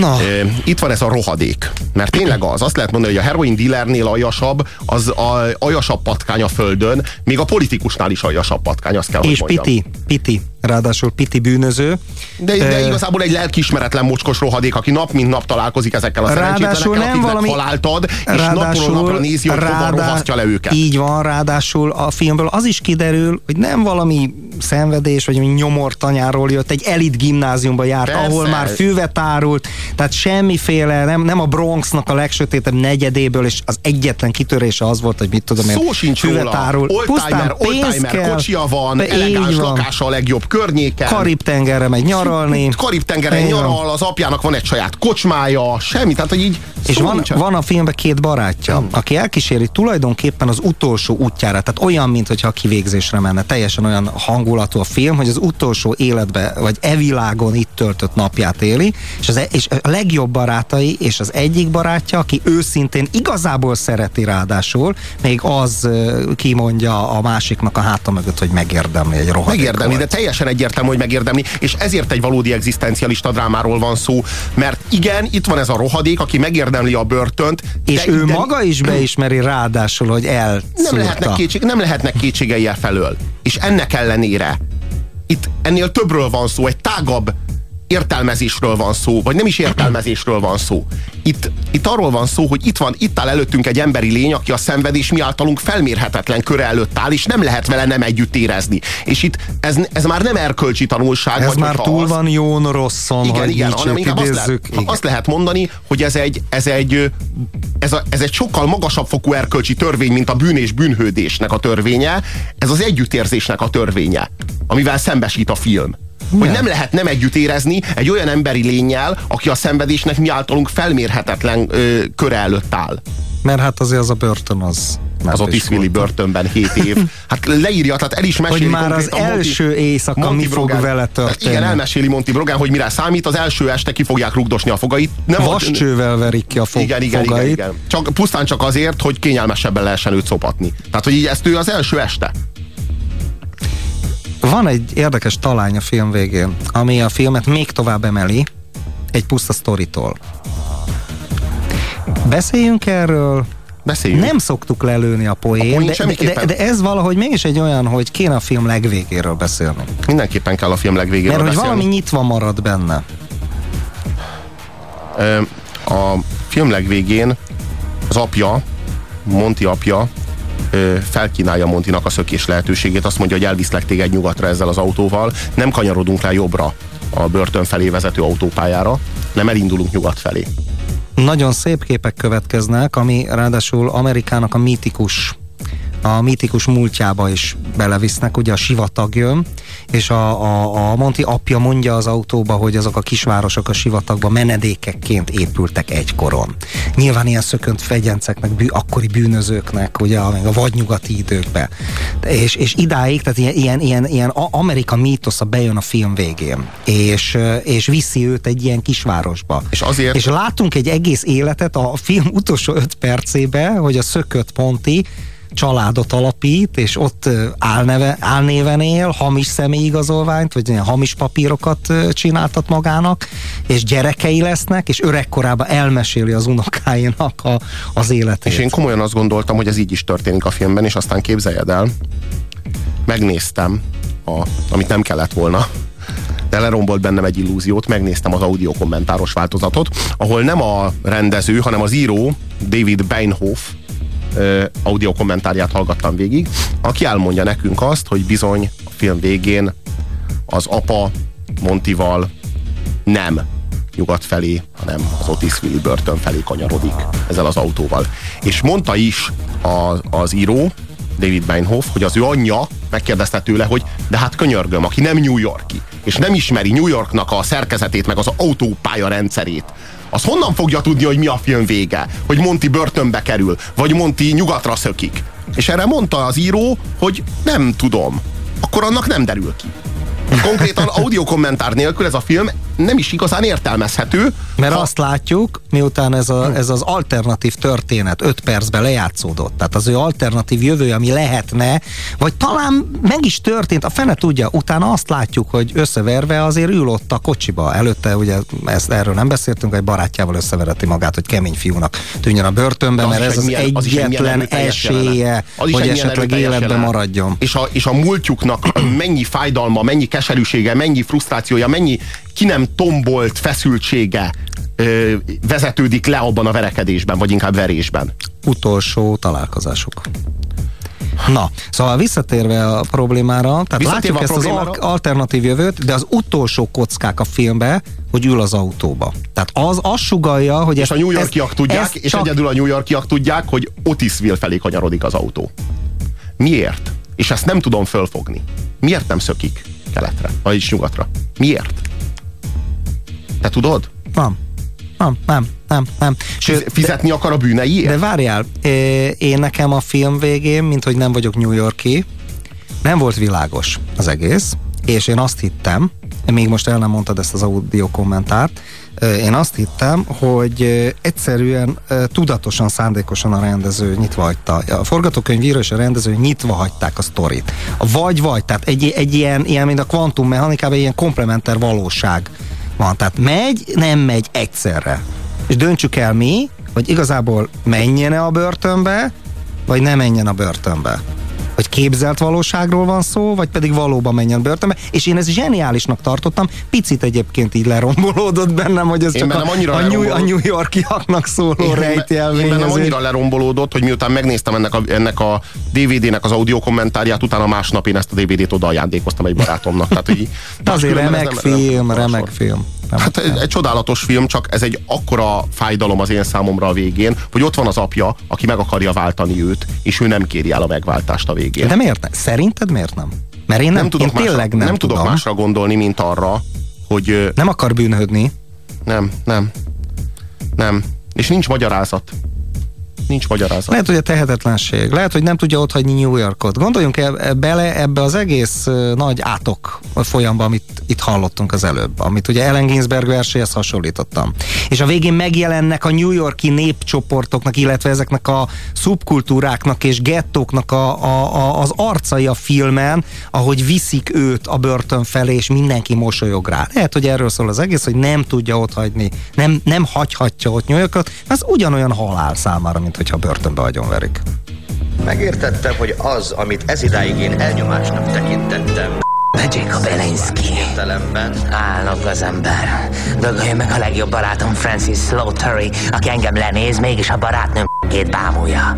Speaker 4: Na.
Speaker 3: Itt van ez a rohadék. Mert tényleg az, azt lehet mondani, hogy a heroin dealernél aljasabb, az a aljasabb patkány a földön, még a politikusnál is aljasabb patkány, azt kell,
Speaker 4: És
Speaker 3: hogy mondjam.
Speaker 4: Piti, Piti, ráadásul Piti bűnöző.
Speaker 3: De, de igazából egy lelkiismeretlen mocskos rohadék, aki nap mint nap találkozik ezekkel a
Speaker 4: Ráadásul nem valami...
Speaker 3: halált ad, és napról napra nézi, hogy hova rohasztja le őket.
Speaker 4: Így van, ráadásul a filmből az is kiderül, hogy nem valami szenvedés, vagy nyomortanyáról jött, egy elit gimnáziumba járt,
Speaker 3: Persze.
Speaker 4: ahol már füvet árult, tehát semmiféle, nem, nem a Bronxnak a legsötétebb negyedéből, és az egyetlen kitörése az volt, hogy mit tudom én,
Speaker 3: Szó sincs róla. Oldtimer, oldtimer, kocsia van,
Speaker 4: Be-
Speaker 3: elegáns
Speaker 4: van.
Speaker 3: lakása a legjobb környéken.
Speaker 4: Karib-tengerre megy nyaralni.
Speaker 3: Karib-tengeren
Speaker 4: van.
Speaker 3: nyaral, az apjának van egy saját kocsmája, semmi, tehát hogy így
Speaker 4: És van,
Speaker 3: nincsen.
Speaker 4: van a filmben két barátja, aki elkíséri tulajdonképpen az utolsó útjára, tehát olyan, mintha a kivégzésre menne. Teljesen olyan hangulatú a film, hogy az utolsó életbe, vagy e világon itt töltött napját éli, és, az, e- és a legjobb barátai, és az egyik barátja, aki őszintén igazából szereti ráadásul, még az kimondja a másiknak a háta mögött, hogy megérdemli egy rohadék
Speaker 3: Megérdemli, de teljesen egyértelmű, hogy megérdemli, és ezért egy valódi egzisztencialista drámáról van szó, mert igen, itt van ez a rohadék, aki megérdemli a börtönt,
Speaker 4: És ő
Speaker 3: de
Speaker 4: maga is beismeri ráadásul, hogy
Speaker 3: nem
Speaker 4: elszúrta.
Speaker 3: lehetnek, kétség, nem lehetnek kétségei e felől. És ennek ellenére itt ennél többről van szó, egy tágabb értelmezésről van szó, vagy nem is értelmezésről van szó. Itt, itt arról van szó, hogy itt van, itt áll előttünk egy emberi lény, aki a szenvedés mi általunk felmérhetetlen köre előtt áll, és nem lehet vele nem együtt érezni. És itt ez, ez már nem erkölcsi tanulság,
Speaker 4: Ez
Speaker 3: vagy
Speaker 4: már túl
Speaker 3: az,
Speaker 4: van jón rosszon,
Speaker 3: igen,
Speaker 4: hogy
Speaker 3: igen, hanem inkább azt lehet.
Speaker 4: Igen.
Speaker 3: azt lehet mondani, hogy ez egy, ez egy, ez, a, ez egy sokkal magasabb fokú erkölcsi törvény, mint a bűn és bűnhődésnek a törvénye, ez az együttérzésnek a törvénye, amivel szembesít a film. Hogy nem lehet nem együtt érezni egy olyan emberi lényel, aki a szenvedésnek mi általunk felmérhetetlen ö, köre előtt áll.
Speaker 4: Mert hát azért az a börtön az.
Speaker 3: Az Otis Willy börtönben 7 év. Hát leírja, tehát el is meséli
Speaker 4: Hogy már az
Speaker 3: konkrétan Monty-
Speaker 4: első éjszaka
Speaker 3: Monty
Speaker 4: mi fog
Speaker 3: Brogan.
Speaker 4: vele történni.
Speaker 3: Igen, elmeséli Monty Brogan, hogy mire számít, az első este ki fogják rugdosni a fogait. Nem
Speaker 4: Vascsővel verik ki a fog,
Speaker 3: igen, igen, igen,
Speaker 4: fogait.
Speaker 3: igen. Csak, pusztán csak azért, hogy kényelmesebben lehessen őt szopatni. Tehát, hogy így ezt ő az első este.
Speaker 4: Van egy érdekes talány a film végén, ami a filmet még tovább emeli egy puszta sztoritól. Beszéljünk erről.
Speaker 3: Beszéljünk.
Speaker 4: Nem szoktuk lelőni a
Speaker 3: A
Speaker 4: poén, de, de, de, ez valahogy mégis egy olyan, hogy kéne a film legvégéről beszélni.
Speaker 3: Mindenképpen kell a film legvégéről
Speaker 4: Mert hogy
Speaker 3: beszélni.
Speaker 4: valami nyitva marad benne.
Speaker 3: A film legvégén az apja, Monti apja felkínálja Montinak a szökés lehetőségét, azt mondja, hogy elviszlek téged nyugatra ezzel az autóval, nem kanyarodunk le jobbra a börtön felé vezető autópályára, nem elindulunk nyugat felé.
Speaker 4: Nagyon szép képek következnek, ami ráadásul Amerikának a mítikus a mítikus múltjába is belevisznek, ugye a sivatag jön, és a, a, a Monti apja mondja az autóba, hogy azok a kisvárosok a sivatagban menedékekként épültek egykoron. Nyilván ilyen szökönt fegyenceknek, bű, akkori bűnözőknek, ugye, még a vadnyugati időkben. És, és idáig, tehát ilyen, ilyen, ilyen, ilyen Amerika mítosza bejön a film végén, és, és viszi őt egy ilyen kisvárosba.
Speaker 3: És azért...
Speaker 4: És látunk egy egész életet a film utolsó öt percébe, hogy a szökött Ponti családot alapít, és ott álneve, álnéven él, hamis személyigazolványt, vagy ilyen hamis papírokat csináltat magának, és gyerekei lesznek, és öregkorában elmeséli az unokáinak a, az életét.
Speaker 3: És én komolyan azt gondoltam, hogy ez így is történik a filmben, és aztán képzeljed el, megnéztem, a, amit nem kellett volna, de lerombolt bennem egy illúziót, megnéztem az audio kommentáros változatot, ahol nem a rendező, hanem az író, David Beinhoff audio kommentárját hallgattam végig, aki elmondja nekünk azt, hogy bizony a film végén az apa Montival nem nyugat felé, hanem az Otisville börtön felé kanyarodik ezzel az autóval. És mondta is a, az író, David Beinhoff, hogy az ő anyja megkérdezte tőle, hogy de hát könyörgöm, aki nem New Yorki, és nem ismeri New Yorknak a szerkezetét, meg az autópálya rendszerét, az honnan fogja tudni, hogy mi a film vége? Hogy Monty börtönbe kerül, vagy Monty nyugatra szökik? És erre mondta az író, hogy nem tudom. Akkor annak nem derül ki. Konkrétan audio kommentár nélkül ez a film nem is igazán értelmezhető.
Speaker 4: Mert ha... azt látjuk, miután ez, a, ez az alternatív történet 5 percben lejátszódott, tehát az ő alternatív jövő, ami lehetne, vagy talán meg is történt, a fene tudja, utána azt látjuk, hogy összeverve azért ül ott a kocsiba. Előtte ugye ezt, erről nem beszéltünk, egy barátjával összevereti magát, hogy kemény fiúnak tűnjön a börtönbe, mert ez az milyen, egyetlen esélye, hogy esetleg életben maradjon.
Speaker 3: És a, és a múltjuknak mennyi fájdalma, mennyi keserűsége, mennyi frusztrációja, mennyi ki nem tombolt feszültsége ö, vezetődik le abban a verekedésben, vagy inkább verésben.
Speaker 4: Utolsó találkozásuk. Na, szóval visszatérve a problémára, tehát látjuk a ezt problémára? az alternatív jövőt, de az utolsó kockák a filmbe, hogy ül az autóba. Tehát az azt sugalja, hogy
Speaker 3: és
Speaker 4: ezt,
Speaker 3: a New Yorkiak tudják, és csak... egyedül a New Yorkiak tudják, hogy Otisville felé kanyarodik az autó. Miért? És ezt nem tudom fölfogni. Miért nem szökik keletre, vagyis nyugatra? Miért? Te tudod?
Speaker 4: Nem. Nem, nem, nem, nem.
Speaker 3: Sőt, Fizetni de, akar a bűneiért?
Speaker 4: De várjál, én nekem a film végén, mint hogy nem vagyok New Yorki, nem volt világos az egész, és én azt hittem, még most el nem mondtad ezt az audio kommentárt, én azt hittem, hogy egyszerűen tudatosan, szándékosan a rendező nyitva hagyta. A forgatókönyvíró és a rendező nyitva hagyták a sztorit. Vagy vagy, tehát egy, egy ilyen, ilyen, mint a kvantummechanikában, ilyen komplementer valóság van. Tehát megy, nem megy egyszerre. És döntsük el mi, hogy igazából menjen-e a börtönbe, vagy ne menjen a börtönbe hogy képzelt valóságról van szó, vagy pedig valóban menjen börtönbe, és én ezt zseniálisnak tartottam, picit egyébként így lerombolódott bennem, hogy ez én csak a, a, New, a New Yorkiaknak szóló rejtélmény. Én
Speaker 3: bennem annyira lerombolódott, hogy miután megnéztem ennek a, ennek a DVD-nek az audio kommentárját, utána másnap én ezt a DVD-t oda ajándékoztam egy barátomnak. Tehát, így,
Speaker 4: Azért remek nem, film, nem, remek film.
Speaker 3: Hát egy, egy csodálatos film, csak ez egy akkora fájdalom az én számomra a végén, hogy ott van az apja, aki meg akarja váltani őt, és ő nem kéri el a megváltást a végén.
Speaker 4: De miért nem? Szerinted miért nem? Mert én nem, nem, tudok én másra, tényleg nem,
Speaker 3: nem
Speaker 4: tudom.
Speaker 3: tudok másra gondolni, mint arra, hogy...
Speaker 4: Nem akar bűnhödni.
Speaker 3: Nem, nem. Nem. És nincs magyarázat nincs magyarázat.
Speaker 4: Lehet, hogy a tehetetlenség, lehet, hogy nem tudja otthagyni New Yorkot. Gondoljunk e bele ebbe az egész nagy átok folyamba, amit itt hallottunk az előbb, amit ugye Ellen Ginsberg verséhez hasonlítottam. És a végén megjelennek a New Yorki népcsoportoknak, illetve ezeknek a szubkultúráknak és gettóknak a, a, a, az arcai a filmen, ahogy viszik őt a börtön felé, és mindenki mosolyog rá. Lehet, hogy erről szól az egész, hogy nem tudja otthagyni, nem, nem hagyhatja ott New Yorkot, ez ugyanolyan halál számára, mint hogyha börtönbe agyonverik.
Speaker 17: Megértettem, hogy az, amit ez idáig én elnyomásnak tekintettem,
Speaker 14: Vegyék a Belinski. Állok az ember. Dögölje meg a legjobb barátom Francis Slaughter, aki engem lenéz, mégis a barátnőm két bámulja.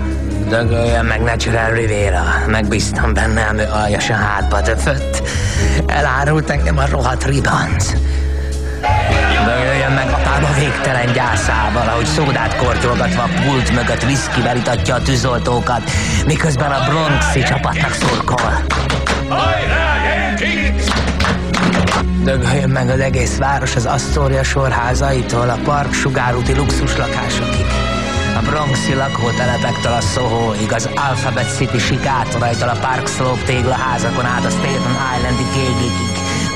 Speaker 14: Dögöljön meg Natural Rivera. Megbíztam benne, ami aljas a hátba döfött. Elárult engem a rohadt ribanc. Dögöljön meg apám a végtelen gyászával, ahogy szódát kortyolgatva a pult mögött viszkivel itatja a tűzoltókat, miközben a Bronxi csapatnak szurkol. Dögöljön meg az egész város az Astoria sorházaitól a park sugárúti luxus lakásokig. A Bronxi lakótelepektől a Sohoig, az Alphabet City sikátoraitól a Park Slope téglaházakon át a Staten Islandi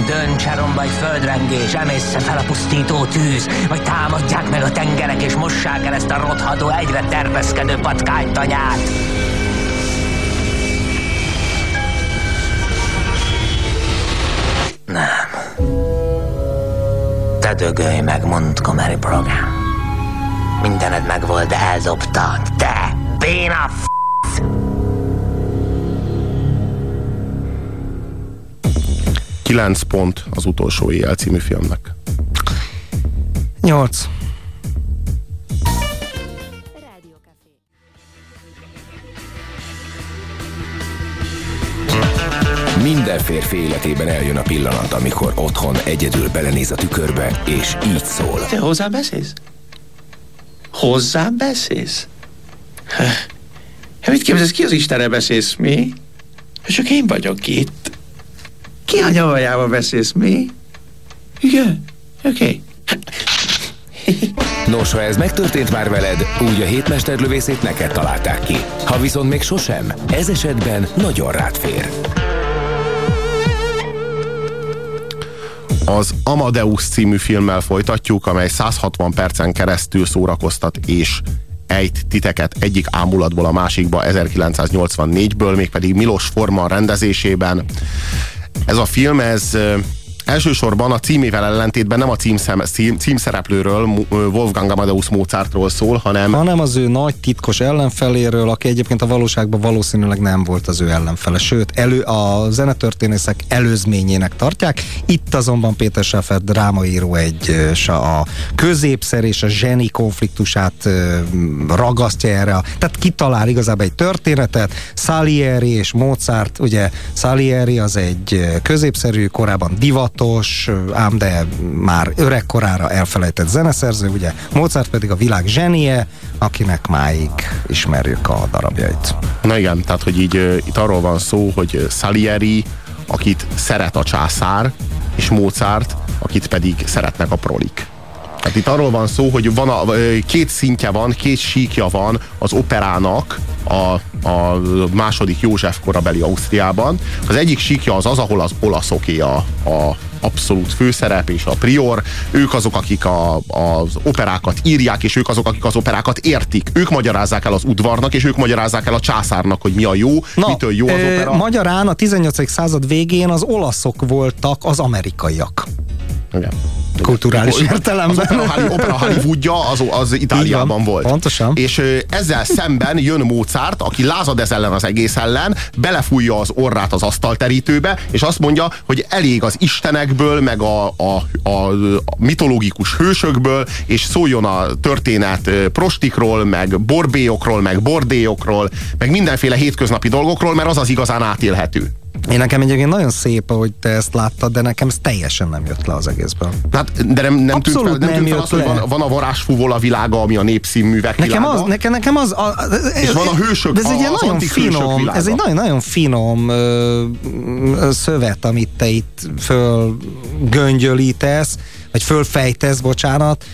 Speaker 14: gégigig. Döncseromba egy földrengés, emészze fel a pusztító tűz, vagy támadják meg a tengerek, és mossák el ezt a rothadó, egyre terpeszkedő patkánytanyát. Nem. Te dögölj meg, Montgomery program. Mindened megvolt, de eldobtad. Te, béna f***!
Speaker 3: Kilenc pont az utolsó éjjel című filmnek.
Speaker 4: Nyolc.
Speaker 1: Minden férfi életében eljön a pillanat, amikor otthon egyedül belenéz a tükörbe, és így szól.
Speaker 18: Te hozzám beszélsz? Hozzám beszélsz? Hát mit képzelsz, ki az Istenre beszélsz, mi? Csak én vagyok itt. Ki a nyavajába beszélsz, mi? Igen, oké.
Speaker 1: Okay. Nos, ha ez megtörtént már veled, úgy a hétmesterlövészét neked találták ki. Ha viszont még sosem, ez esetben nagyon rád fér.
Speaker 3: Az Amadeus című filmmel folytatjuk, amely 160 percen keresztül szórakoztat és ejt titeket egyik ámulatból a másikba 1984-ből, mégpedig Milos Forman rendezésében. Ez a film, ez Elsősorban a címével ellentétben nem a címszem, cím, címszereplőről, Wolfgang Amadeus Mozartról szól, hanem...
Speaker 4: Hanem az ő nagy titkos ellenfeléről, aki egyébként a valóságban valószínűleg nem volt az ő ellenfele. Sőt, elő, a zenetörténészek előzményének tartják. Itt azonban Péter Schaffer drámaíró egy a középszer és a zseni konfliktusát ragasztja erre. Tehát kitalál igazából egy történetet. Salieri és Mozart, ugye Salieri az egy középszerű, korábban divat divatos, ám de már öregkorára elfelejtett zeneszerző, ugye Mozart pedig a világ zsenie, akinek máig ismerjük a darabjait.
Speaker 3: Na igen, tehát hogy így itt arról van szó, hogy Salieri, akit szeret a császár, és Mozart, akit pedig szeretnek a prolik. Tehát itt arról van szó, hogy van a, két szintje van, két síkja van az operának a, a második József korabeli Ausztriában. Az egyik síkja az az, ahol az olaszoké a, a abszolút főszerep és a prior, ők azok, akik a, az operákat írják, és ők azok, akik az operákat értik. Ők magyarázzák el az udvarnak, és ők magyarázzák el a császárnak, hogy mi a jó, Na, mitől jó az opera.
Speaker 4: Magyarán a 18. század végén az olaszok voltak az amerikaiak.
Speaker 3: Igen
Speaker 4: kulturális értelemben. Az
Speaker 3: opera, opera Hollywoodja az, az Itáliában volt.
Speaker 4: Pontosan.
Speaker 3: És ezzel szemben jön Mozart, aki lázad ez ellen az egész ellen, belefújja az orrát az asztalterítőbe, és azt mondja, hogy elég az istenekből, meg a, a, a mitológikus hősökből, és szóljon a történet prostikról, meg borbélyokról, meg bordélyokról, meg mindenféle hétköznapi dolgokról, mert az az igazán átélhető.
Speaker 4: Én nekem egyébként nagyon szép, hogy te ezt láttad, de nekem ez teljesen nem jött le az egészből.
Speaker 3: Hát, de nem, nem tűnt fel, nem, nem tűnt fel az, hogy van, van a varázsfúvól a világa, ami a népszínművek
Speaker 4: nekem
Speaker 3: világa.
Speaker 4: Az, nekem, nekem az... A,
Speaker 3: és van a hősök,
Speaker 4: de ez egy
Speaker 3: a,
Speaker 4: nagyon finom, ez egy nagyon-nagyon finom ö, szövet, amit te itt fölgöngyölítesz, vagy fölfejtesz, bocsánat,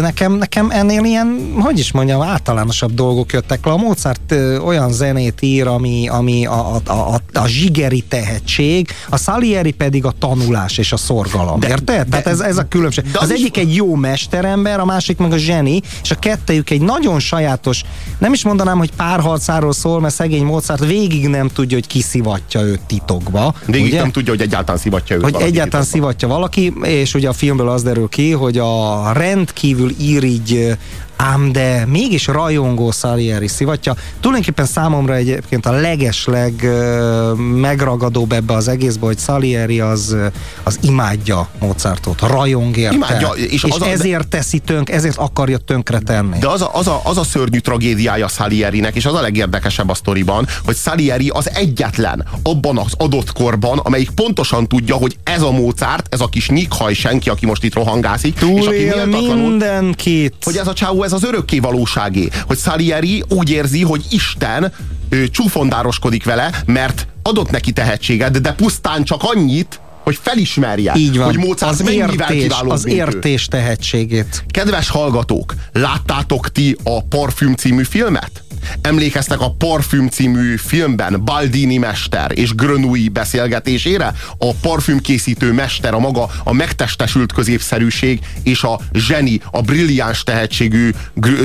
Speaker 4: nekem, nekem ennél ilyen, hogy is mondjam, általánosabb dolgok jöttek le. A Mozart olyan zenét ír, ami, ami a, a, a, a zsigeri tehetség, a Salieri pedig a tanulás és a szorgalom. De, érted? De, Tehát ez, ez a különbség. De az, az egyik egy jó mesterember, a másik meg a zseni, és a kettejük egy nagyon sajátos, nem is mondanám, hogy párharcáról szól, mert szegény Mozart végig nem tudja, hogy ki szivatja őt titokba.
Speaker 3: Végig ugye? nem tudja, hogy egyáltalán szivatja őt
Speaker 4: Hogy egyáltalán titokba. szivatja valaki, és ugye a filmből az derül ki, hogy a rendkívül rendkívül irigy ám de mégis rajongó Salieri szivatja. Tulajdonképpen számomra egyébként a legesleg megragadóbb ebbe az egészbe, hogy Salieri az, az imádja Mozartot, rajong érte. Imádja, és, és az ezért a, teszi tönk, ezért akarja tönkre tenni.
Speaker 3: De az a, az, a, az a szörnyű tragédiája Salierinek, és az a legérdekesebb a sztoriban, hogy Salieri az egyetlen abban az adott korban, amelyik pontosan tudja, hogy ez a Mozart, ez a kis nyikhaj senki, aki most itt rohangászik,
Speaker 4: Túlél és aki mindenkit.
Speaker 3: Hogy ez a csávó ez az örökké valóságé, hogy Salieri úgy érzi, hogy Isten ő, csúfondároskodik vele, mert adott neki tehetséget, de pusztán csak annyit, hogy felismerje,
Speaker 4: Így van.
Speaker 3: hogy Mozart az mennyivel értés,
Speaker 4: Az értés tehetségét.
Speaker 3: Kedves hallgatók, láttátok ti a Parfüm című filmet? Emlékeztek a Parfüm című filmben Baldini mester és Grenouille beszélgetésére? A parfümkészítő mester, a maga a megtestesült középszerűség és a zseni, a brilliáns tehetségű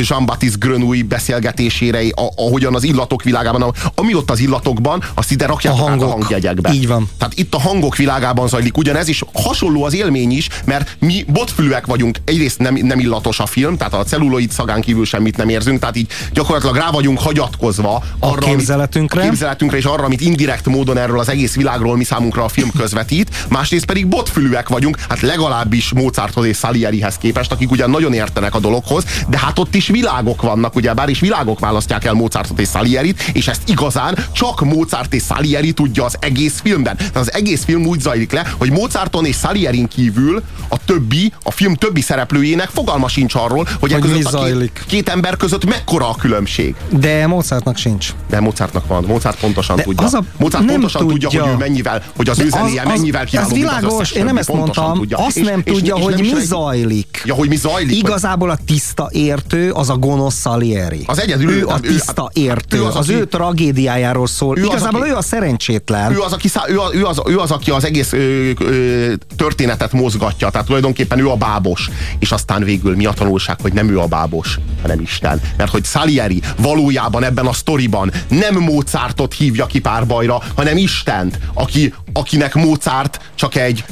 Speaker 3: Jean-Baptiste Grenouille beszélgetésére, ahogyan az illatok világában, ami ott az illatokban, azt ide rakják a, hangok. a hangjegyekbe.
Speaker 4: Így van.
Speaker 3: Tehát itt a hangok világában zajlik ugyanez, is hasonló az élmény is, mert mi botfülűek vagyunk, egyrészt nem, nem illatos a film, tehát a celluloid szagán kívül semmit nem érzünk, tehát így gyakorlatilag rá vagyunk hagyatkozva
Speaker 4: arra, a képzeletünkre.
Speaker 3: Amit, a képzeletünkre és arra, amit indirekt módon erről az egész világról mi számunkra a film közvetít, másrészt pedig botfülűek vagyunk, hát legalábbis Mozarthoz és Salierihez képest, akik ugyan nagyon értenek a dologhoz, de hát ott is világok vannak, ugye, bár is világok választják el Mozartot és Salierit, és ezt igazán csak Mozart és Salieri tudja az egész filmben. Tehát az egész film úgy zajlik le, hogy Mozarton és Salierin kívül a többi, a film többi szereplőjének fogalma sincs arról, hogy, hogy e között a két, két ember között mekkora a különbség.
Speaker 4: De Mozartnak sincs.
Speaker 3: De Mozartnak van. Mozart pontosan
Speaker 4: De
Speaker 3: tudja.
Speaker 4: az a-
Speaker 3: Mozart
Speaker 4: nem
Speaker 3: pontosan tudja,
Speaker 4: tudja.
Speaker 3: hogy ő mennyivel, hogy az
Speaker 4: De
Speaker 3: ő
Speaker 4: az-
Speaker 3: zenéje
Speaker 4: az-
Speaker 3: mennyivel kiváló,
Speaker 4: ez
Speaker 3: az
Speaker 4: világos,
Speaker 3: összes
Speaker 4: én nem ezt mondtam.
Speaker 3: tudja.
Speaker 4: Azt nem tudja,
Speaker 3: és
Speaker 4: hogy mi
Speaker 3: elég-
Speaker 4: zajlik.
Speaker 3: Ja, hogy mi zajlik?
Speaker 4: Igazából a tiszta értő az a gonosz Salieri.
Speaker 3: Az egyedül ő,
Speaker 4: ő a
Speaker 3: nem, ő-
Speaker 4: tiszta értő,
Speaker 3: ő
Speaker 4: az,
Speaker 3: az,
Speaker 4: az
Speaker 3: aki-
Speaker 4: ő tragédiájáról szól.
Speaker 3: Ő az,
Speaker 4: Igazából
Speaker 3: aki-
Speaker 4: ő a szerencsétlen.
Speaker 3: Ő az, aki, ő, az, ő, az, ő az, aki az egész ö, ö, történetet mozgatja, tehát tulajdonképpen ő a bábos. És aztán végül mi a tanulság, hogy nem ő a bábos, hanem Isten. Mert hogy Salieri valójában ebben a sztoriban nem Mozartot hívja ki párbajra, hanem Istent, aki, akinek Mozart csak egy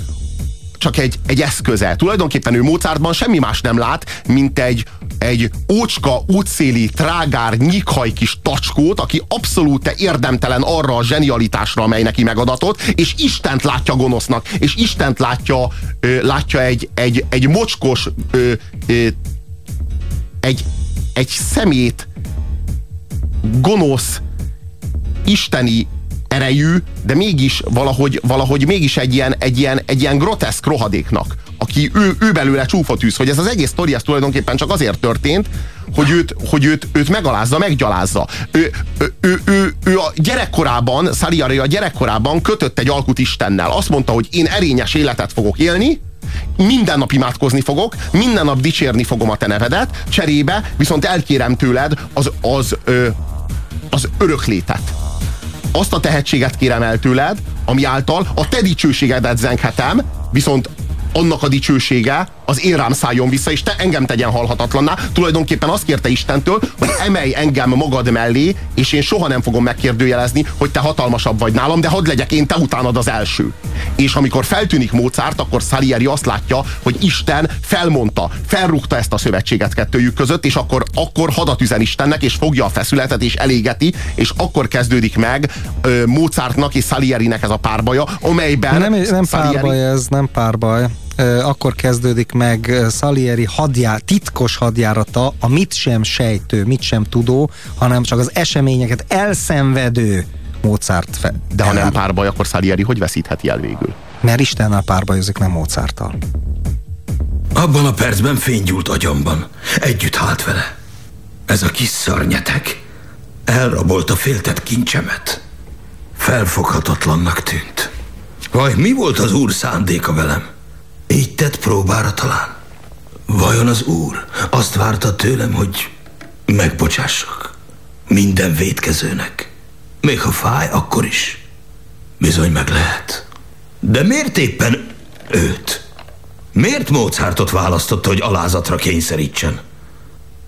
Speaker 3: csak egy, egy eszköze. Tulajdonképpen ő Mozartban semmi más nem lát, mint egy, egy ócska, útszéli, trágár, nyikhaj kis tacskót, aki abszolút érdemtelen arra a zsenialitásra, amely neki megadatott, és Istent látja gonosznak, és Istent látja, ö, látja egy, egy, egy mocskos, ö, ö, egy, egy szemét, gonosz, isteni erejű, de mégis valahogy, valahogy mégis egy ilyen, egy, ilyen, egy ilyen groteszk rohadéknak, aki ő, ő belőle csúfotűz, hogy ez az egész sztori ez tulajdonképpen csak azért történt, hogy őt, hogy őt, őt megalázza, meggyalázza. Ő, ő, ő, ő, ő a gyerekkorában, Salieri a gyerekkorában kötött egy alkut Istennel. Azt mondta, hogy én erényes életet fogok élni, minden nap imádkozni fogok, minden nap dicsérni fogom a te nevedet, cserébe viszont elkérem tőled az, az, ö, az öröklétet azt a tehetséget kérem el tőled, ami által a te dicsőségedet zenghetem, viszont annak a dicsősége az én rám szálljon vissza, és te engem tegyen halhatatlanná. Tulajdonképpen azt kérte Istentől, hogy emelj engem magad mellé, és én soha nem fogom megkérdőjelezni, hogy te hatalmasabb vagy nálam, de hadd legyek én te utánad az első. És amikor feltűnik Mozart, akkor Salieri azt látja, hogy Isten felmondta, felrúgta ezt a szövetséget kettőjük között, és akkor, akkor hadat üzen Istennek, és fogja a feszületet, és elégeti, és akkor kezdődik meg ö, Mozartnak és Salierinek ez a párbaja, amelyben
Speaker 4: Nem, nem
Speaker 3: Salieri-
Speaker 4: párbaj ez, nem párbaj. Akkor kezdődik meg Salieri hadjá, titkos hadjárata, a mit sem sejtő, mit sem tudó, hanem csak az eseményeket elszenvedő Mozart fe-
Speaker 3: De ha nem párbaj, akkor Salieri hogy veszítheti el végül?
Speaker 4: Mert Istennel párbajozik, nem Mozarttal.
Speaker 7: Abban a percben fénygyúlt agyamban. Együtt hált vele. Ez a kis szörnyetek elrabolta féltett kincsemet. Felfoghatatlannak tűnt. Vaj, mi volt az úr szándéka velem? Így tett próbára talán. Vajon az úr azt várta tőlem, hogy megbocsássak minden védkezőnek? Még ha fáj, akkor is. Bizony meg lehet. De miért éppen őt? Miért Mozartot választotta, hogy alázatra kényszerítsen?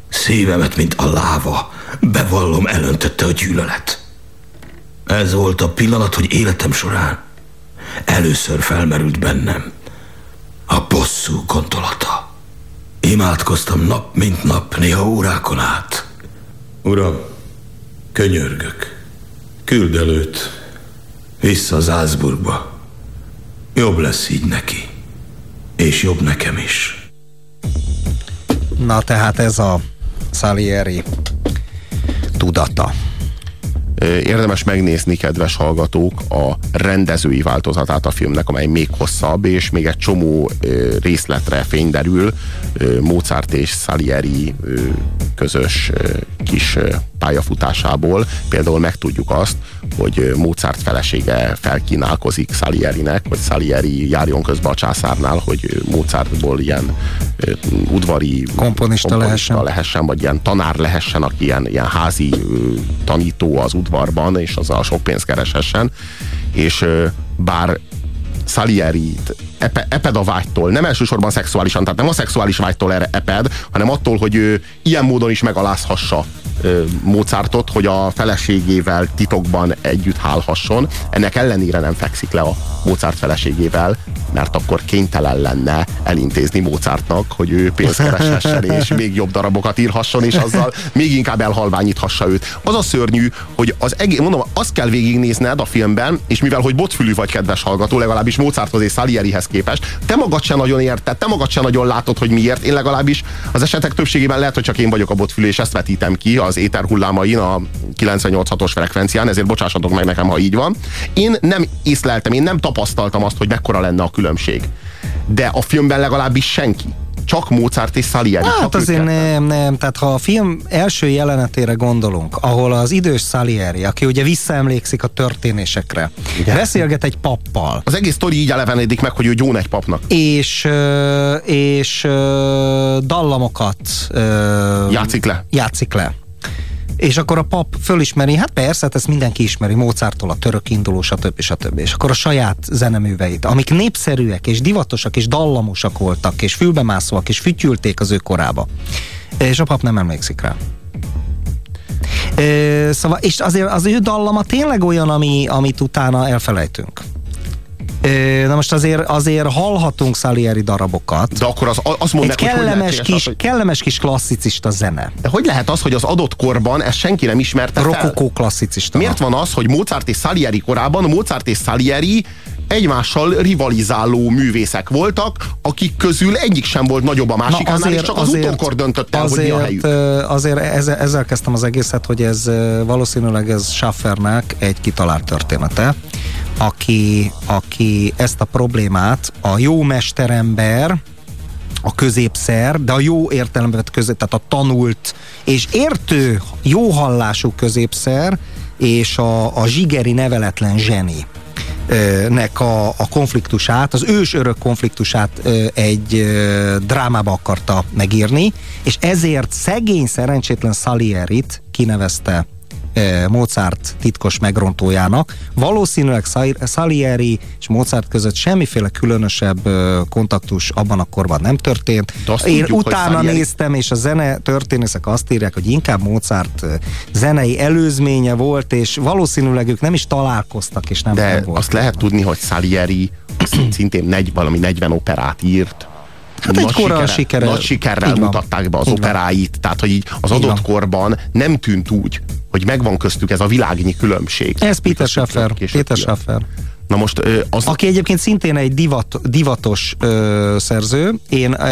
Speaker 7: Szívemet, mint a láva, bevallom, elöntötte a gyűlölet. Ez volt a pillanat, hogy életem során először felmerült bennem a bosszú gondolata. Imádkoztam nap, mint nap, néha órákon át. Uram, könyörgök, küld előtt, vissza Salzburgba. Jobb lesz így neki, és jobb nekem is.
Speaker 4: Na tehát ez a Salieri tudata.
Speaker 3: Érdemes megnézni, kedves hallgatók, a rendezői változatát a filmnek, amely még hosszabb, és még egy csomó részletre fényderül Mozart és Salieri közös kis pályafutásából. Például megtudjuk azt, hogy Mozart felesége felkínálkozik Salierinek, hogy Salieri járjon közbe a császárnál, hogy Mozartból ilyen udvari
Speaker 4: Komponista lehessen.
Speaker 3: lehessen, vagy ilyen tanár lehessen, aki ilyen, ilyen házi tanító az udvarban, és azzal sok pénzt kereshessen. És bár Salieri epe, eped a vágytól, nem elsősorban szexuálisan, tehát nem a szexuális vágytól erre eped, hanem attól, hogy ő ilyen módon is megalázhassa Mozartot, hogy a feleségével titokban együtt hálhasson. Ennek ellenére nem fekszik le a Mozart feleségével, mert akkor kénytelen lenne elintézni Mozartnak, hogy ő pénzt kereshessen, és még jobb darabokat írhasson, és azzal még inkább elhalványíthassa őt. Az a szörnyű, hogy az egész, mondom, azt kell végignézned a filmben, és mivel, hogy botfülű vagy, kedves hallgató, legalábbis Mozarthoz és Salierihez képest, te magad sem nagyon érted, te magad sem nagyon látod, hogy miért. Én legalábbis az esetek többségében lehet, hogy csak én vagyok a botfülű, és ezt vetítem ki az éter hullámain a 98.6-os frekvencián, ezért bocsássatok meg nekem, ha így van. Én nem észleltem, én nem tapasztaltam azt, hogy mekkora lenne a különbség. De a filmben legalábbis senki csak Mozart és Salieri.
Speaker 4: Hát
Speaker 3: csak
Speaker 4: azért nem, nem. Tehát ha a film első jelenetére gondolunk, ahol az idős Salieri, aki ugye visszaemlékszik a történésekre,
Speaker 3: Igen.
Speaker 4: beszélget egy pappal,
Speaker 3: Az egész sztori így elevenedik meg, hogy ő John egy papnak.
Speaker 4: és, és dallamokat
Speaker 3: Játszik le.
Speaker 4: játszik le. És akkor a pap fölismeri, hát persze, hát ezt mindenki ismeri, Mozarttól a török induló, stb. stb. És akkor a saját zeneműveit, amik népszerűek és divatosak és dallamosak voltak, és fülbemászóak, és fütyülték az ő korába. És a pap nem emlékszik rá. Ö, Szóval, és azért az ő dallama tényleg olyan, ami, amit utána elfelejtünk. Na most azért, azért hallhatunk Salieri darabokat.
Speaker 3: De akkor az, az mondd
Speaker 4: Egy
Speaker 3: meg, hogy hogy
Speaker 4: kellemes,
Speaker 3: lehetséges
Speaker 4: kis,
Speaker 3: az, hogy-
Speaker 4: kellemes kis klasszicista zene.
Speaker 3: De hogy lehet az, hogy az adott korban ezt senki nem ismerte fel?
Speaker 4: Rokokó klasszicista.
Speaker 3: Miért van az, hogy Mozart és Salieri korában Mozart és Salieri egymással rivalizáló művészek voltak, akik közül egyik sem volt nagyobb a másikánál, és csak az utókor döntött el, hogy mi a helyük.
Speaker 4: Azért ezzel, ezzel kezdtem az egészet, hogy ez valószínűleg ez Schaffernek egy kitalált története, aki, aki ezt a problémát a jó mesterember, a középszer, de a jó értelemben közép, tehát a tanult és értő, jó hallású középszer, és a, a zsigeri neveletlen zseni nek a, a konfliktusát, az ős örök konfliktusát egy drámába akarta megírni, és ezért szegény, szerencsétlen Salierit kinevezte Mozart titkos megrontójának. Valószínűleg Sa- Salieri és Mozart között semmiféle különösebb ö, kontaktus abban a korban nem történt. Én
Speaker 3: tudjuk,
Speaker 4: utána néztem, és a zene történészek azt írják, hogy inkább Mozart ö, zenei előzménye volt, és valószínűleg ők nem is találkoztak, és nem,
Speaker 3: De
Speaker 4: nem volt.
Speaker 3: azt lehet tudni, hogy Salieri szintén negy, valami 40 operát írt.
Speaker 4: Hát egy kora sikere-
Speaker 3: nagy sikerrel mutatták be az
Speaker 4: Így van.
Speaker 3: operáit, tehát hogy így az
Speaker 4: Így
Speaker 3: adott
Speaker 4: van.
Speaker 3: korban nem tűnt úgy, hogy megvan köztük ez a világnyi különbség.
Speaker 4: Ez Peter Schaffer.
Speaker 3: kijön.
Speaker 4: Schaffer.
Speaker 3: Na most az,
Speaker 4: Aki egyébként szintén egy divat, divatos ö, szerző. Én ö,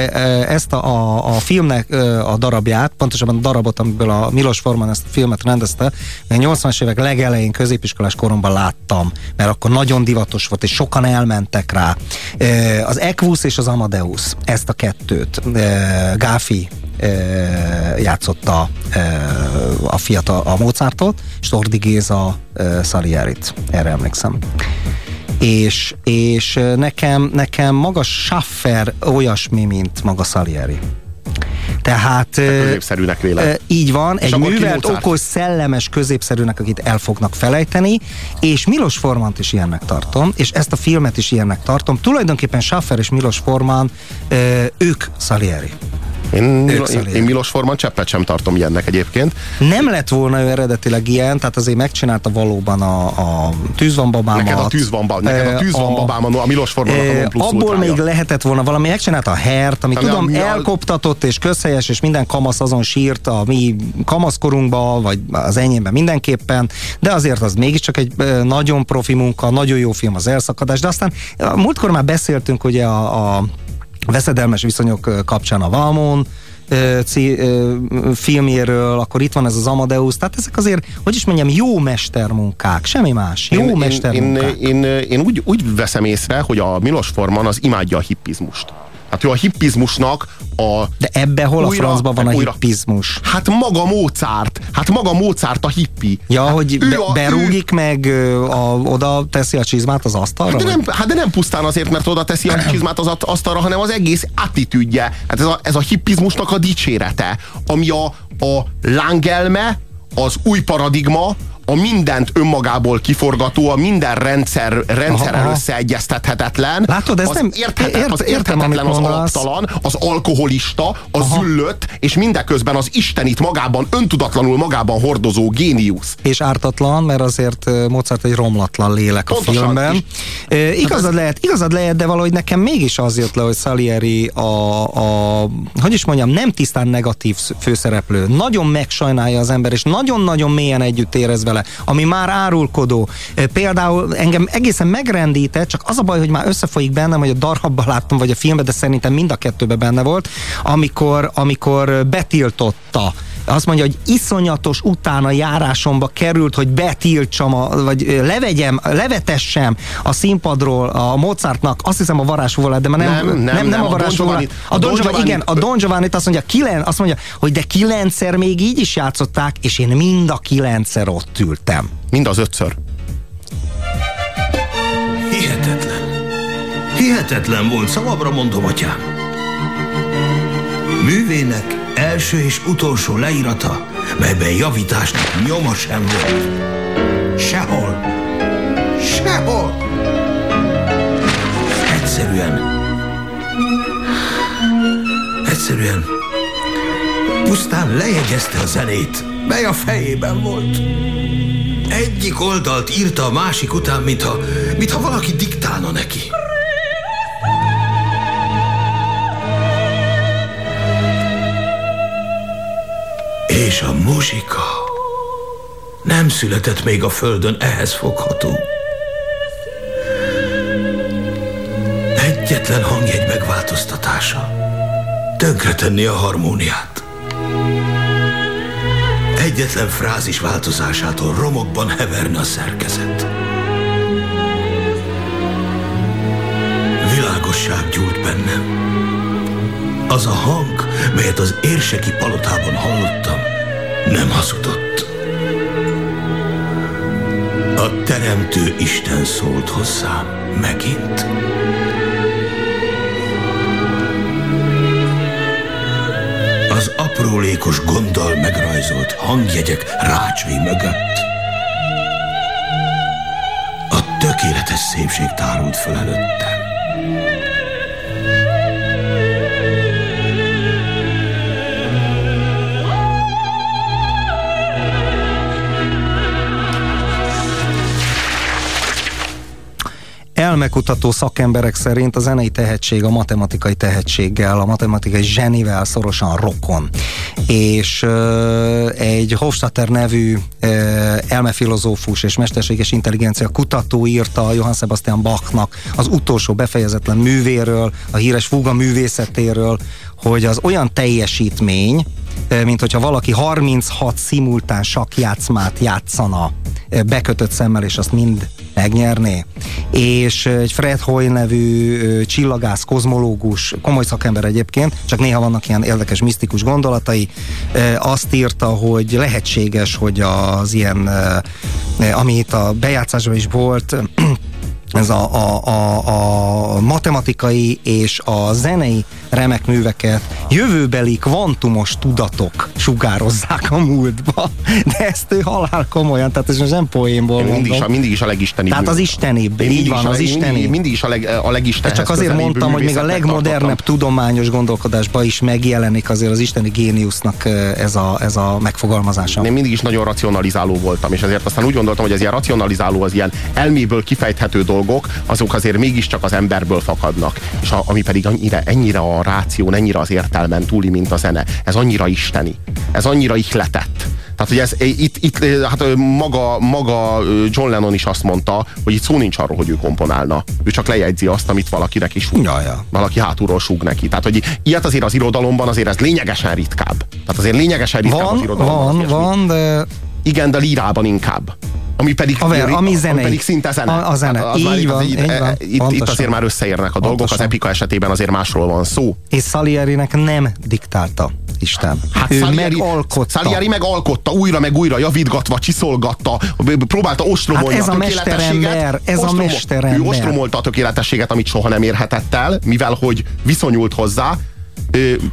Speaker 4: ezt a, a, a filmnek ö, a darabját, pontosabban a darabot, amiből a Milos Forman ezt a filmet rendezte, én 80-as évek legelején középiskolás koromban láttam, mert akkor nagyon divatos volt, és sokan elmentek rá. Ö, az Equus és az Amadeus, ezt a kettőt, ö, Gáfi játszotta a fiatal, a Mozartot, és Tordi Géza ö, Salierit, erre emlékszem és, és nekem, nekem maga Schaffer olyasmi, mint maga Salieri. Tehát
Speaker 3: középszerűnek véled.
Speaker 4: ö, így van,
Speaker 3: És
Speaker 4: egy művelt, okos, szellemes középszerűnek, akit el fognak felejteni, és Milos Formant is ilyennek tartom, és ezt a filmet is ilyennek tartom. Tulajdonképpen Schaffer és Milos Forman, ö, ők Salieri.
Speaker 3: Én, én, Milos Forman cseppet sem tartom ilyennek egyébként.
Speaker 4: Nem lett volna ő eredetileg ilyen, tehát azért megcsinálta valóban a, a Tűz van babámat.
Speaker 3: Neked a tűz van, neked a tűz van babám, a, a Milos Formannak a
Speaker 4: Ö,
Speaker 3: non plus
Speaker 4: abból
Speaker 3: ultrája.
Speaker 4: még lehetett volna valami, megcsinálta a hert, ami tudom,
Speaker 3: mi a-
Speaker 4: elkoptatott és közhelyes, és minden kamasz azon sírt a mi kamaszkorunkba, vagy az enyémben mindenképpen, de azért az mégiscsak egy nagyon profi munka, nagyon jó film az elszakadás, de aztán múltkor már beszéltünk ugye a, a veszedelmes viszonyok kapcsán a Valmon, filmjéről, akkor itt van ez az Amadeus, tehát ezek azért, hogy is mondjam, jó mestermunkák, semmi más, jó
Speaker 3: én, én,
Speaker 4: mestermunkák.
Speaker 3: én, én, én úgy, úgy veszem észre, hogy a Milos Forman az imádja a hippizmust. Hát ő a hippizmusnak a...
Speaker 4: De ebbe hol a
Speaker 3: újra-
Speaker 4: francban van a
Speaker 3: újra-
Speaker 4: hippizmus?
Speaker 3: Hát maga Mozart, hát maga Mozart a hippi.
Speaker 4: Ja, hogy
Speaker 3: ő
Speaker 4: be,
Speaker 3: a-
Speaker 4: berúgik meg, ö, a, oda teszi a csizmát az asztalra?
Speaker 3: Hát de, nem, hát de nem pusztán azért, mert oda teszi a csizmát az asztalra, hanem az egész attitűdje. Hát ez a, ez a hippizmusnak a dicsérete, ami a, a lángelme, az új paradigma, a mindent önmagából kiforgató, a minden rendszer, rendszerrel
Speaker 4: Aha,
Speaker 3: összeegyeztethetetlen.
Speaker 4: Látod, ezt
Speaker 3: az
Speaker 4: nem-
Speaker 3: érthetet,
Speaker 4: ért-
Speaker 3: az
Speaker 4: értem,
Speaker 3: érthetetlen,
Speaker 4: amit
Speaker 3: az alaptalan, az alkoholista, az züllött, és mindeközben az istenit magában, öntudatlanul magában hordozó géniusz.
Speaker 4: És ártatlan, mert azért Mozart egy romlatlan lélek a
Speaker 3: Pontosan
Speaker 4: filmben.
Speaker 3: is.
Speaker 4: Ö, igazad lehet, igazad lehet, de valahogy nekem mégis az jött le, hogy Salieri a, a hogy is mondjam, nem tisztán negatív sz- főszereplő. Nagyon megsajnálja az ember, és nagyon-nagyon mélyen együtt érez vele, ami már árulkodó. Például engem egészen megrendített, csak az a baj, hogy már összefolyik bennem, hogy a darabban láttam, vagy a filmben, de szerintem mind a kettőben benne volt, amikor, amikor betiltotta azt mondja, hogy iszonyatos utána járásomba került, hogy betiltsam, a, vagy levegyem, levetessem a színpadról a Mozartnak, azt hiszem a varázsfúvolát, de már nem,
Speaker 3: Nem,
Speaker 4: nem,
Speaker 3: nem,
Speaker 4: nem, a.
Speaker 3: Giovanni-
Speaker 4: A Don Giovanni- igen, a Don Giovanni azt mondja, kilen, azt mondja, hogy de kilencszer még így is játszották, és én mind a kilencszer ott ültem.
Speaker 3: Mind az ötször.
Speaker 19: Hihetetlen. Hihetetlen volt, szavabra mondom, atyám. Művének első és utolsó leírata, melyben javításnak nyoma sem volt. Sehol. Sehol. Egyszerűen. Egyszerűen. Pusztán lejegyezte a zenét, mely a fejében volt. Egyik oldalt írta a másik után, mintha, mintha valaki diktálna neki. És a muzsika nem született még a földön ehhez fogható. Egyetlen hangjegy megváltoztatása tönkretenni a harmóniát. Egyetlen frázis változásától romokban heverne a szerkezet. Világosság gyújt bennem. Az a hang, melyet az érseki palotában hallottam, nem hazudott. A teremtő Isten szólt hozzám megint. Az aprólékos gonddal megrajzolt hangjegyek rácsai mögött a tökéletes szépség tárult föl előttem.
Speaker 4: Elmekutató szakemberek szerint a zenei tehetség a matematikai tehetséggel, a matematikai zsenivel szorosan rokon. És egy Hofstadter nevű elmefilozófus és mesterséges intelligencia kutató írta Johann Sebastian Bachnak az utolsó befejezetlen művéről, a híres fuga művészetéről, hogy az olyan teljesítmény, mint hogyha valaki 36 szimultán sakjátszmát játszana bekötött szemmel, és azt mind megnyerné. És egy Fred Hoy nevű csillagász, kozmológus, komoly szakember egyébként, csak néha vannak ilyen érdekes, misztikus gondolatai, azt írta, hogy lehetséges, hogy az ilyen, ami itt a bejátszásban is volt, ez a, a, a, a matematikai és a zenei remek műveket jövőbeli kvantumos tudatok sugározzák a múltba. De ezt ő halál komolyan, tehát ez most nem poénból
Speaker 3: Én mindig, is,
Speaker 4: mondom.
Speaker 3: a, mindig is a legistenibb.
Speaker 4: Tehát az istenibb, így van,
Speaker 3: is
Speaker 4: az istenibb.
Speaker 3: Mindig, mindig is a, leg, a legistenhez
Speaker 4: Csak azért mondtam, hogy még a legmodernebb
Speaker 3: tartottam.
Speaker 4: tudományos gondolkodásban is megjelenik azért az isteni géniusznak ez a, ez a megfogalmazása.
Speaker 3: Én mindig is nagyon racionalizáló voltam, és ezért aztán úgy gondoltam, hogy ez ilyen racionalizáló, az ilyen elméből kifejthető dolgok, azok azért mégiscsak az emberből fakadnak. És a, ami pedig ennyire, ennyire a ráción, ennyire az értelmen túli, mint a zene. Ez annyira isteni. Ez annyira ihletett. Tehát, hogy ez itt, itt hát maga, maga John Lennon is azt mondta, hogy itt szó nincs arról, hogy ő komponálna. Ő csak lejegyzi azt, amit valakinek is súg.
Speaker 4: Ja, ja.
Speaker 3: Valaki hátulról súg neki. Tehát, hogy ilyet azért az irodalomban azért ez lényegesen ritkább. Tehát azért lényegesen ritkább az
Speaker 4: Van,
Speaker 3: irodalomban. az
Speaker 4: van,
Speaker 3: ilyesmi.
Speaker 4: van, de
Speaker 3: Igen, de lírában inkább. Ami pedig,
Speaker 4: A ver- ami zenei.
Speaker 3: pedig szinte zene.
Speaker 4: A- a zene.
Speaker 3: Hát az
Speaker 4: Így
Speaker 3: már itt-
Speaker 4: van,
Speaker 3: itt,
Speaker 4: így van.
Speaker 3: Itt, itt
Speaker 4: Pontosan.
Speaker 3: azért már összeérnek a dolgok, az
Speaker 4: Pontosan.
Speaker 3: epika esetében azért másról van szó.
Speaker 4: és Salierinek nem diktálta Isten.
Speaker 3: Hát
Speaker 4: ő
Speaker 3: Salieri,
Speaker 4: megalkotta.
Speaker 3: Salieri megalkotta, újra meg újra javítgatva, csiszolgatta, próbálta ostromolni
Speaker 4: Hát ez a
Speaker 3: tökéletességet.
Speaker 4: mesterember, ez a
Speaker 3: Ostromol-
Speaker 4: mesterember.
Speaker 3: Ő ostromolta a tökéletességet, amit soha nem érhetett el, mivel hogy viszonyult hozzá,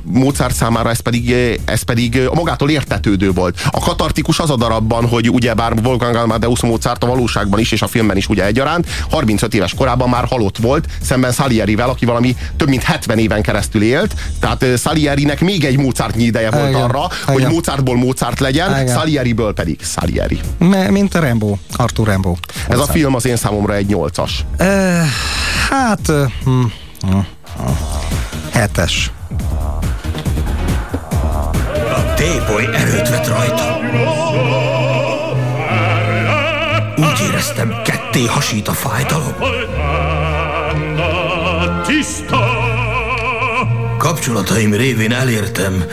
Speaker 3: Mozart számára ez pedig, ez pedig ö, magától értetődő volt. A katartikus az a darabban, hogy ugye bár Wolfgang Amadeus Mozart a valóságban is és a filmben is ugye egyaránt, 35 éves korában már halott volt, szemben Salierivel, aki valami több mint 70 éven keresztül élt, tehát Salierinek még egy Mozartnyi ideje volt
Speaker 4: Igen,
Speaker 3: arra,
Speaker 4: igen.
Speaker 3: hogy Mozartból Mozart legyen,
Speaker 4: Igen.
Speaker 3: Salieriből pedig Salieri.
Speaker 4: Me- mint a Rambo, Arthur Rambo.
Speaker 3: Ez a film az én számomra egy nyolcas.
Speaker 4: Uh, hát... Uh, hm, hm, hm. hetes.
Speaker 19: Tépoly erőt vett rajta. Úgy éreztem, ketté hasít a fájdalom. Kapcsolataim révén elértem,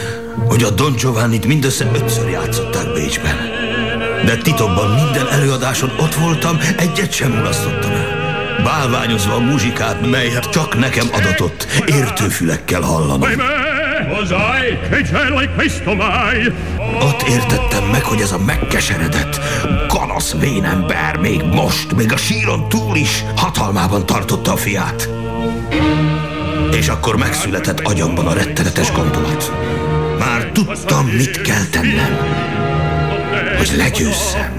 Speaker 19: hogy a Don Giovanni-t mindössze ötször játszották Bécsben. De titokban minden előadáson ott voltam, egyet sem mulasztottam el. Bálványozva a muzsikát, melyet csak nekem adatott, értőfülekkel hallanom. Ott értettem meg, hogy ez a megkeseredett, kanasz vénember még most, még a síron túl is hatalmában tartotta a fiát. És akkor megszületett agyamban a rettenetes gondolat. Már tudtam, mit kell tennem, hogy legyőzzem.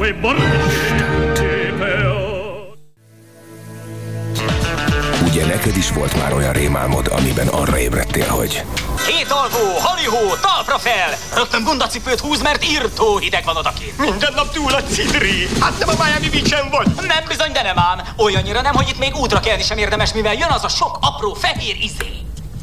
Speaker 1: Ugye neked is volt már olyan rémálmod, amiben arra ébredtél, hogy
Speaker 15: Két alvó, halihó, talpra fel! Rögtön gundacipőt húz, mert írtó hideg van odakint.
Speaker 20: Minden nap túl a cidri. Hát nem a Miami beach vagy.
Speaker 15: Nem bizony, de nem ám. Olyannyira nem, hogy itt még útra kelni sem érdemes, mivel jön az a sok apró fehér izé.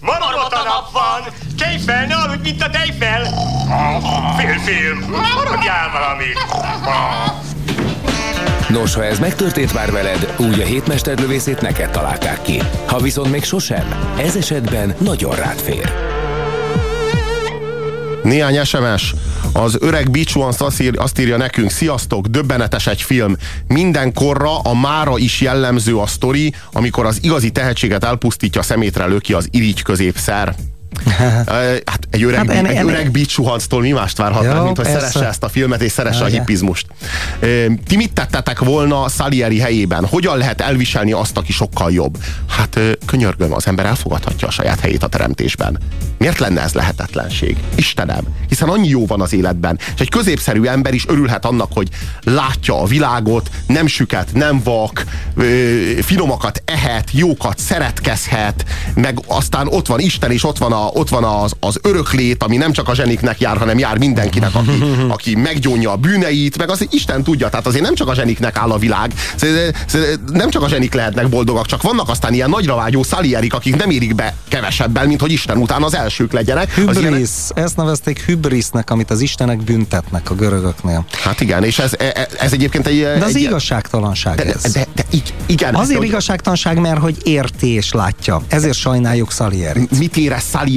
Speaker 20: Marmota nap van! Kelj fel, ne aludj, mint a tejfel! Fél film, maradjál valamit!
Speaker 1: Nos, ha ez megtörtént már veled, úgy a hétmesterlövészét neked találták ki. Ha viszont még sosem, ez esetben nagyon rád fér.
Speaker 3: Néhány SMS. Az öreg Ones azt, ír, azt írja nekünk, sziasztok, döbbenetes egy film. Mindenkorra a mára is jellemző a sztori, amikor az igazi tehetséget elpusztítja, szemétre löki az irigy középszer. Hát egy öreg, hát ennél, egy öreg bicsuhanctól mi mást várhatnánk, Jó, mint hogy persze. szeresse ezt a filmet és szeresse Jaj, a hippizmust. Ti mit tettetek volna Salieri helyében? Hogyan lehet elviselni azt, aki sokkal jobb? Hát könyörgöm, az ember elfogadhatja a saját helyét a teremtésben. Miért lenne ez lehetetlenség? Istenem, hiszen annyi jó van az életben. És egy középszerű ember is örülhet annak, hogy látja a világot, nem süket, nem vak, finomakat ehet, jókat szeretkezhet, meg aztán ott van Isten, és ott van, a, ott van az, az öröklét, ami nem csak a zseniknek jár, hanem jár mindenkinek, aki, aki meggyónja a bűneit, meg az Isten tudja, tehát azért nem csak a zseniknek áll a világ, nem csak a zsenik lehetnek boldogak, csak vannak aztán ilyen nagyra vágyó szalierik, akik nem érik be kevesebbel, mint hogy Isten után az elsők legyenek.
Speaker 4: Hübris,
Speaker 3: ilyenek...
Speaker 4: ezt nevezték hübrisnek, amit az istenek büntetnek a görögöknél.
Speaker 3: Hát igen, és ez, ez, ez egyébként egy...
Speaker 4: De az
Speaker 3: egy,
Speaker 4: igazságtalanság
Speaker 3: de,
Speaker 4: ez.
Speaker 3: De, de, de igen.
Speaker 4: Azért
Speaker 3: de,
Speaker 4: igazságtalanság, mert hogy érti és látja. Ezért sajnáljuk Salierit.
Speaker 3: Mit érez Salieri?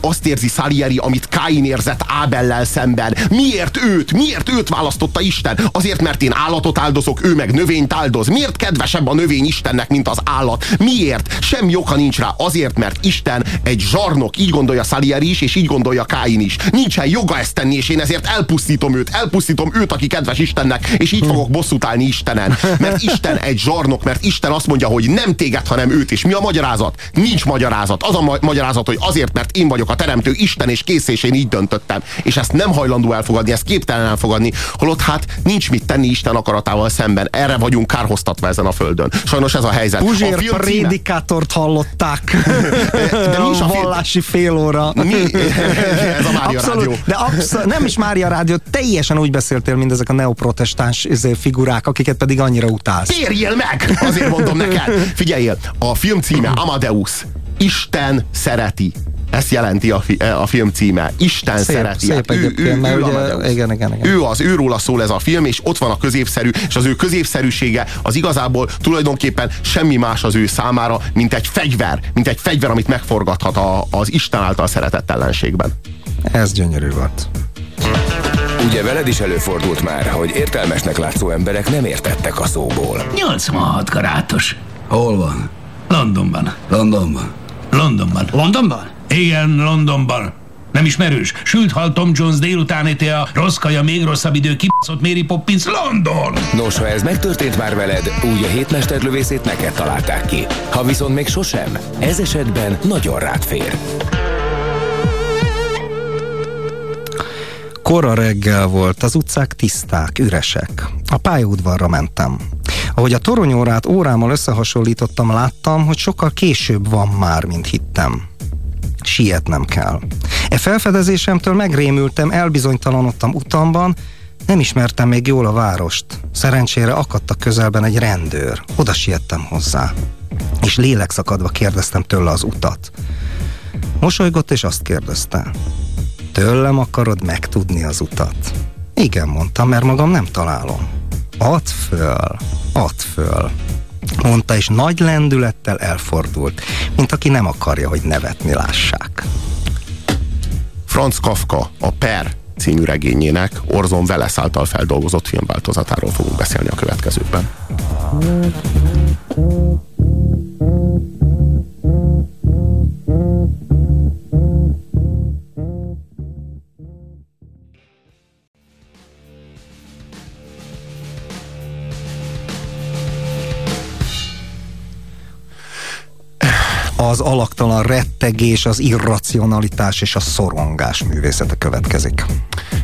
Speaker 3: Azt érzi Salieri, amit Káin érzett Ábellel szemben. Miért őt? Miért őt választotta Isten? Azért, mert én állatot áldozok, ő meg növényt áldoz. Miért kedvesebb a növény Istennek, mint az állat? Miért? Semmi oka nincs rá. Azért, mert Isten egy zsarnok, így gondolja Salieri is, és így gondolja Káin is. Nincsen joga ezt tenni, és én ezért elpusztítom őt. Elpusztítom őt, aki kedves Istennek, és így fogok bosszút állni Istenen. Mert Isten egy zsarnok, mert Isten azt mondja, hogy nem téged, hanem őt. És mi a magyarázat? Nincs magyarázat. Az a ma- magyarázat, hogy azért, mert én vagyok a teremtő Isten, és kész, és én így döntöttem. És ezt nem hajlandó elfogadni, ezt képtelen elfogadni, holott hát nincs mit tenni Isten akaratával szemben. Erre vagyunk kárhoztatva ezen a földön. Sajnos ez a helyzet.
Speaker 4: Puzsér
Speaker 3: a film
Speaker 4: prédikátort hallották.
Speaker 3: de mi is
Speaker 4: a
Speaker 3: a
Speaker 4: vallási fél óra.
Speaker 3: Mi? Ez a Mária
Speaker 4: abszolút,
Speaker 3: Rádió.
Speaker 4: De abszolút, nem is Mária Rádió, teljesen úgy beszéltél, mint ezek a neoprotestáns izé, figurák, akiket pedig annyira utálsz.
Speaker 3: Térjél meg! Azért mondom neked. Figyeljél, a film címe Amadeus. Isten szereti. Ezt jelenti a, fi, a film címe. Isten
Speaker 4: Szép,
Speaker 3: szereti.
Speaker 4: szép
Speaker 3: ő, ő,
Speaker 4: mert
Speaker 3: ő,
Speaker 4: ugye- igen, igen, igen.
Speaker 3: ő az, őróla szól ez a film, és ott van a középszerű, és az ő középszerűsége az igazából tulajdonképpen semmi más az ő számára, mint egy fegyver, mint egy fegyver, amit megforgathat a, az Isten által szeretett ellenségben.
Speaker 4: Ez gyönyörű volt.
Speaker 1: Ugye veled is előfordult már, hogy értelmesnek látszó emberek nem értettek a szóból.
Speaker 6: 86 karátos.
Speaker 19: Hol van?
Speaker 6: Londonban.
Speaker 19: Londonban.
Speaker 6: Londonban.
Speaker 15: Londonban?
Speaker 6: Igen, Londonban. Nem ismerős? Sült hal Tom Jones délután éte a rossz kaja, még rosszabb idő, kibaszott Mary Poppins, London!
Speaker 1: Nos, ha ez megtörtént már veled, úgy a hétmesterlövészét neked találták ki. Ha viszont még sosem, ez esetben nagyon rád fér.
Speaker 4: Kora reggel volt, az utcák tiszták, üresek. A pályaudvarra mentem. Ahogy a toronyórát órámmal összehasonlítottam, láttam, hogy sokkal később van már, mint hittem. Sietnem kell. E felfedezésemtől megrémültem, elbizonytalanodtam utamban, Nem ismertem még jól a várost. Szerencsére akadt a közelben egy rendőr. Oda siettem hozzá. És lélekszakadva kérdeztem tőle az utat. Mosolygott és azt kérdezte. Tőlem akarod megtudni az utat? Igen, mondtam, mert magam nem találom. Add föl, add föl. Mondta, és nagy lendülettel elfordult, mint aki nem akarja, hogy nevetni lássák.
Speaker 3: Franz Kafka, a Per című regényének Orson Welles által feldolgozott filmváltozatáról fogunk beszélni a következőkben.
Speaker 4: Az alaktalan rettegés, az irracionalitás és a szorongás művészete következik.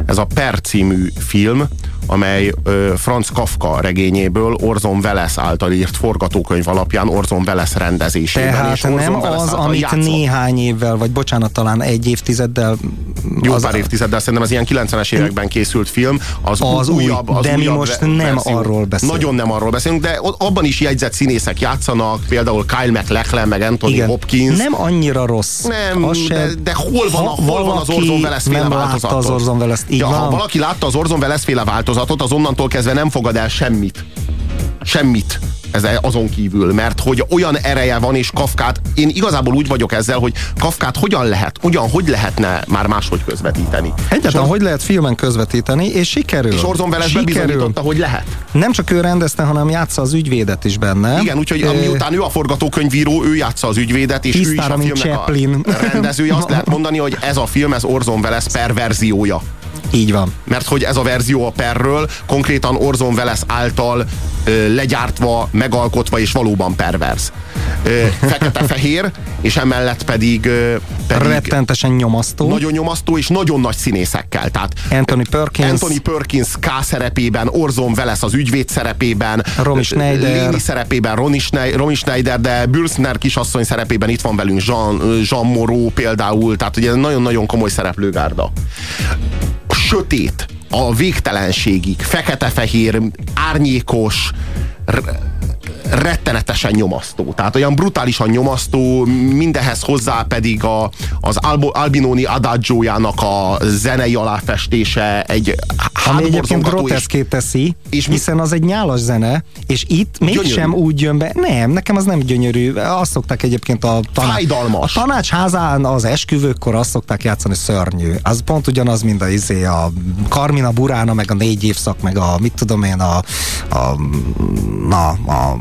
Speaker 3: Ez a Per című film, amely ö, Franz Kafka regényéből Orson Welles által írt forgatókönyv alapján Orson Welles rendezésében.
Speaker 4: Tehát
Speaker 3: és Orson
Speaker 4: nem
Speaker 3: Welles
Speaker 4: az, amit
Speaker 3: játszott.
Speaker 4: néhány évvel, vagy bocsánat, talán egy évtizeddel
Speaker 3: Jó
Speaker 4: az,
Speaker 3: pár évtizeddel, szerintem ez ilyen 90-es években készült film. Az,
Speaker 4: Az új,
Speaker 3: újabb, az
Speaker 4: de mi
Speaker 3: újabb
Speaker 4: most nem
Speaker 3: verzió.
Speaker 4: arról beszélünk.
Speaker 3: Nagyon nem arról beszélünk, de abban is jegyzett színészek játszanak, például Kyle MacLachlan, meg Anthony
Speaker 4: Igen.
Speaker 3: Hopkins.
Speaker 4: Nem annyira rossz.
Speaker 3: Nem,
Speaker 4: Az se-
Speaker 3: de, de hol van,
Speaker 4: Ha
Speaker 3: hol van az Orson Welles féle változatot?
Speaker 4: az Orson Welles-t, így
Speaker 3: ja, ha
Speaker 4: van?
Speaker 3: valaki látta az Orson Welles féle változatot, az onnantól kezdve nem fogad el semmit. Semmit ez azon kívül, mert hogy olyan ereje van, és Kafkát, én igazából úgy vagyok ezzel, hogy Kafkát hogyan lehet, hogyan, hogy lehetne már máshogy közvetíteni.
Speaker 4: Egyáltalán hogy lehet filmen közvetíteni, és sikerül.
Speaker 3: És Orson Welles bebizonyította, hogy lehet.
Speaker 4: Nem csak ő rendezte, hanem játsza az ügyvédet is benne.
Speaker 3: Igen, úgyhogy
Speaker 4: Ö,
Speaker 3: miután ő a forgatókönyvíró, ő játsza az ügyvédet, és ő is
Speaker 4: Tisztára,
Speaker 3: a filmnek
Speaker 4: Chaplin.
Speaker 3: a rendezője. Azt lehet mondani, hogy ez a film, ez Orson Welles perverziója.
Speaker 4: Így van.
Speaker 3: Mert hogy ez a verzió a perről konkrétan Orson Welles által ö, legyártva, megalkotva és valóban perverz. Ö, Fekete-fehér, és emellett pedig, ö, pedig
Speaker 4: Rettentesen nyomasztó.
Speaker 3: nagyon nyomasztó és nagyon nagy színészekkel. Tehát
Speaker 4: Anthony Perkins.
Speaker 3: Anthony Perkins K szerepében, Orson Welles az ügyvéd szerepében,
Speaker 4: Romy Schneider.
Speaker 3: Léni szerepében Ronnie Schneider, Romy Schneider, de Bülsner kisasszony szerepében itt van velünk Jean, Jean Moreau például, tehát ugye nagyon-nagyon komoly szereplőgárda. Sötét, a végtelenségig, fekete-fehér, árnyékos, rettenetesen nyomasztó. Tehát olyan brutálisan nyomasztó, mindehez hozzá pedig a, az Albo, Albinoni Adagio-jának a zenei aláfestése egy
Speaker 4: Ami egyébként groteszké teszi,
Speaker 3: és
Speaker 4: hiszen az egy nyálas zene, és itt mégsem úgy jön be. Nem, nekem az nem gyönyörű. Azt szokták egyébként a tanács...
Speaker 3: Fájdalmas.
Speaker 4: A tanácsházán az esküvőkkor azt szokták játszani szörnyű. Az pont ugyanaz, mint a, izé, a Carmina Burana, meg a négy évszak, meg a mit tudom én, a, a, na, a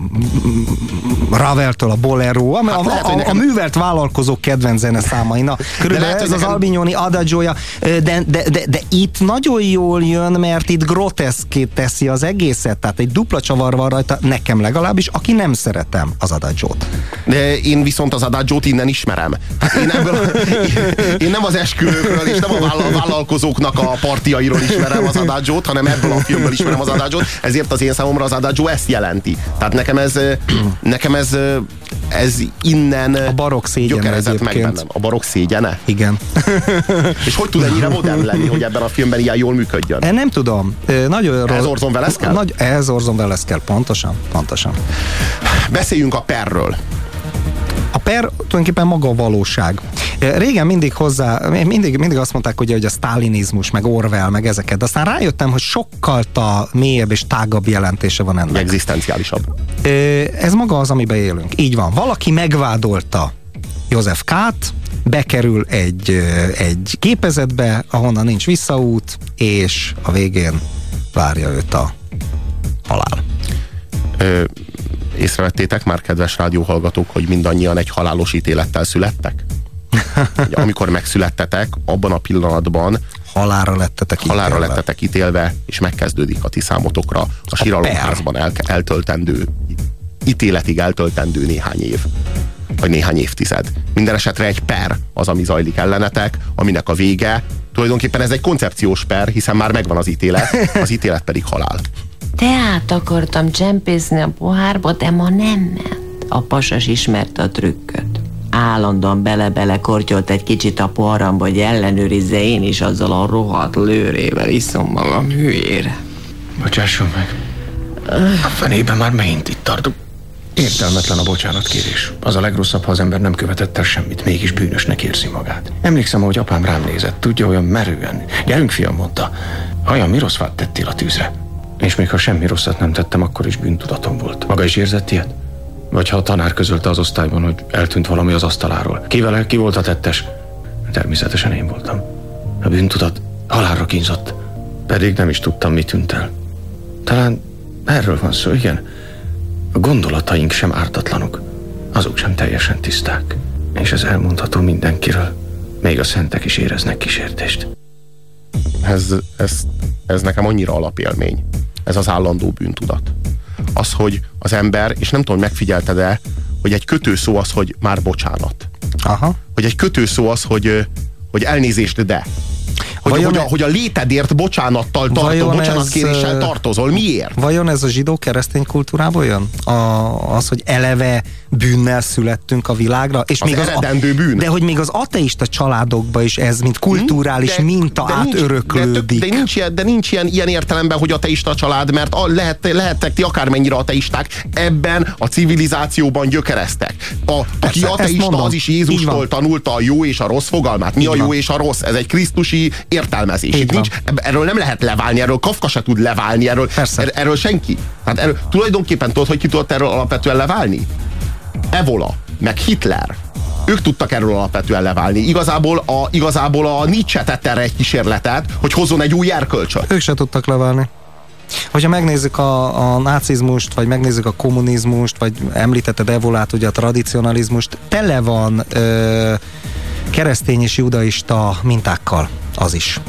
Speaker 4: Raveltől a Bolero, a,
Speaker 3: Hát
Speaker 4: a,
Speaker 3: lehet,
Speaker 4: a, a,
Speaker 3: nekem-
Speaker 4: művelt vállalkozók kedvenc zene számai. Na, körülbelül
Speaker 3: lehet,
Speaker 4: ez az Albignoni Adagioja, de, de, de, de itt nagyon jól jön, mert itt groteszkét teszi az egészet, tehát egy dupla csavar van rajta, nekem legalábbis, aki nem szeretem az Adagiót.
Speaker 3: De én viszont az Adagio-t innen ismerem. Én, ebből, én nem az esküvőkről és nem a vállal- vállalkozóknak a partiairól ismerem az Adagio-t, hanem ebből a filmből ismerem az Adagio-t, ezért az én számomra az Adagio ezt jelenti. Tehát nekem ez, nekem ez, ez innen
Speaker 4: A szégyene
Speaker 3: gyökerezett meg bennem. A barokk szégyene?
Speaker 4: Igen.
Speaker 3: És hogy tud ennyire modern lenni, hogy ebben a filmben ilyen jól működjön?
Speaker 4: Én nem tudom. Ö, Nagyon
Speaker 3: Ez Orson Welles kell?
Speaker 4: Nagy, ez Orson Welles kell, pontosan. pontosan.
Speaker 3: Beszéljünk a perről.
Speaker 4: A per tulajdonképpen maga a valóság. Régen mindig hozzá, mindig, mindig azt mondták, ugye, hogy a sztálinizmus, meg Orwell, meg ezeket, de aztán rájöttem, hogy sokkal ta mélyebb és tágabb jelentése van ennek.
Speaker 3: Egzisztenciálisabb.
Speaker 4: Ez maga az, amiben élünk. Így van. Valaki megvádolta József K-t, bekerül egy, egy gépezetbe, ahonnan nincs visszaút, és a végén várja őt a halál.
Speaker 3: Ö, észrevettétek már, kedves rádióhallgatók, hogy mindannyian egy halálos ítélettel születtek? Ugye, amikor megszülettetek, abban a pillanatban
Speaker 4: Halálra lettetek
Speaker 3: halálra
Speaker 4: ítélve.
Speaker 3: lettetek ítélve, és megkezdődik a ti számotokra a síralomházban el, eltöltendő, ítéletig eltöltendő néhány év vagy néhány évtized. Minden esetre egy per az, ami zajlik ellenetek, aminek a vége, tulajdonképpen ez egy koncepciós per, hiszen már megvan az ítélet, az ítélet pedig halál.
Speaker 21: Teát akartam csempészni a pohárba, de ma nem ment. A pasas ismerte a trükköt. állandóan bele-bele kortyolt egy kicsit a poharamba, hogy ellenőrizze én is azzal a rohadt lőrével iszom magam hülyére.
Speaker 18: Bocsásson meg. A fenében már megint itt tartunk. Értelmetlen a bocsánatkérés. Az a legrosszabb, ha az ember nem követett el semmit, mégis bűnösnek érzi magát. Emlékszem, hogy apám rám nézett, tudja, olyan merően. Gyerünk, fiam, mondta. Haja, mi rossz tettél a tűzre? És még ha semmi rosszat nem tettem, akkor is bűntudatom volt. Maga is érzett ilyet? Vagy ha a tanár közölte az osztályban, hogy eltűnt valami az asztaláról. Ki vele, ki volt a tettes? Természetesen én voltam. A bűntudat halálra kínzott. Pedig nem is tudtam, mi tűnt el. Talán erről van szó, igen. A gondolataink sem ártatlanok, azok sem teljesen tiszták. És ez elmondható mindenkiről. Még a szentek is éreznek kísértést.
Speaker 3: Ez, ez, ez nekem annyira alapélmény. Ez az állandó bűntudat. Az, hogy az ember, és nem tudom, megfigyelted-e, hogy egy kötőszó az, hogy már bocsánat.
Speaker 4: Aha.
Speaker 3: Hogy egy kötőszó az, hogy, hogy elnézést, de. Hogy, hogy, a,
Speaker 4: e-
Speaker 3: hogy a létedért bocsánattal tartó, bocsánatkéréssel tartozol. Miért?
Speaker 4: Vajon ez a zsidó keresztény kultúrából jön? A, az, hogy eleve bűnnel születtünk a világra? És
Speaker 3: Az eredendő bűn.
Speaker 4: De hogy még az ateista családokban is ez, mint kulturális
Speaker 3: de,
Speaker 4: minta
Speaker 3: de nincs-
Speaker 4: átöröklődik.
Speaker 3: De, de, nincs, ilyen, de nincs ilyen, ilyen értelemben, hogy ateista család, mert a, lehet, lehettek ti akármennyire ateisták, ebben a civilizációban gyökereztek. A, aki
Speaker 4: Persze,
Speaker 3: ateista, az is Jézustól tanulta a jó és a rossz fogalmát. Mi
Speaker 4: Így
Speaker 3: a jó
Speaker 4: van.
Speaker 3: és a rossz? Ez egy krisztusi értelmezés. Itt nincs, erről nem lehet leválni, erről Kafka se tud leválni, erről, er, erről senki. Hát erről, tulajdonképpen tudod, hogy ki tudott erről alapvetően leválni? Evola, meg Hitler. Ők tudtak erről alapvetően leválni. Igazából a, igazából a Nietzsche tett erre egy kísérletet, hogy hozzon egy új erkölcsöt.
Speaker 4: Ők se tudtak leválni. Hogyha megnézzük a, a nácizmust, vagy megnézzük a kommunizmust, vagy említetted Evolát, ugye a tradicionalizmust, tele van ö, keresztény és judaista mintákkal az is.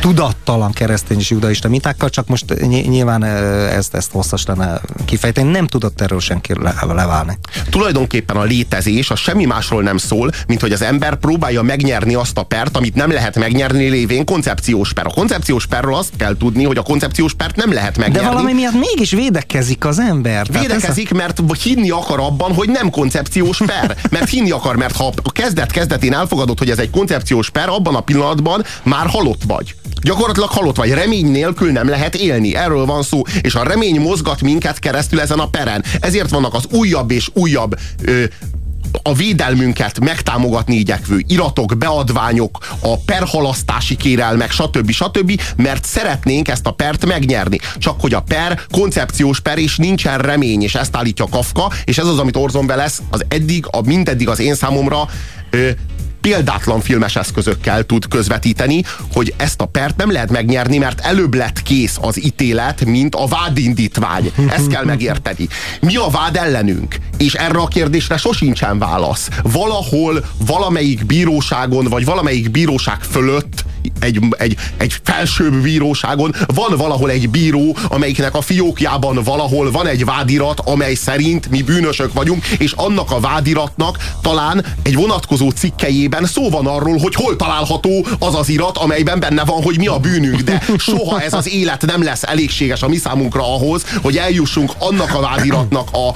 Speaker 4: Tudattalan keresztény és judaista mintákkal, csak most ny- nyilván ezt, ezt hosszas lenne kifejteni, nem tudott erről senki le, leválni.
Speaker 3: Tulajdonképpen a létezés az semmi másról nem szól, mint hogy az ember próbálja megnyerni azt a pert, amit nem lehet megnyerni lévén koncepciós per. A koncepciós perről azt kell tudni, hogy a koncepciós pert nem lehet
Speaker 4: De
Speaker 3: megnyerni.
Speaker 4: valami miatt mégis védekezik az ember. Ez a-
Speaker 3: Védekezik, mert hinni akar abban, hogy nem koncepciós per. Mert hinni akar, mert ha a kezdet kezdetén elfogadod, hogy ez egy koncepciós per, abban a pillanatban már halott vagy. Gyakorlatilag halott vagy. Remény nélkül nem lehet élni. Erről van szó. És a remény mozgat minket keresztül ezen a peren. Ezért vannak az újabb és újabb ö, a védelmünket megtámogatni igyekvő iratok, beadványok, a perhalasztási kérelmek, stb. stb., mert szeretnénk ezt a pert megnyerni. Csak hogy a per koncepciós per, és nincsen remény, és ezt állítja Kafka, és ez az, amit Orson Welles az eddig, a mindeddig az én számomra ö, példátlan filmes eszközökkel tud közvetíteni, hogy ezt a pert nem lehet megnyerni, mert előbb lett kész az ítélet, mint a vádindítvány. Ezt kell megérteni. Mi a vád ellenünk? És erre a kérdésre sosincsen válasz. Valahol, valamelyik bíróságon, vagy valamelyik bíróság fölött egy, egy, egy felsőbb bíróságon van valahol egy bíró, amelyiknek a fiókjában valahol van egy vádirat, amely szerint mi bűnösök vagyunk, és annak a vádiratnak talán egy vonatkozó cikkejében szó van arról, hogy hol található az az irat, amelyben benne van, hogy mi a bűnünk, de soha ez az élet nem lesz elégséges a mi számunkra ahhoz, hogy eljussunk annak a vádiratnak a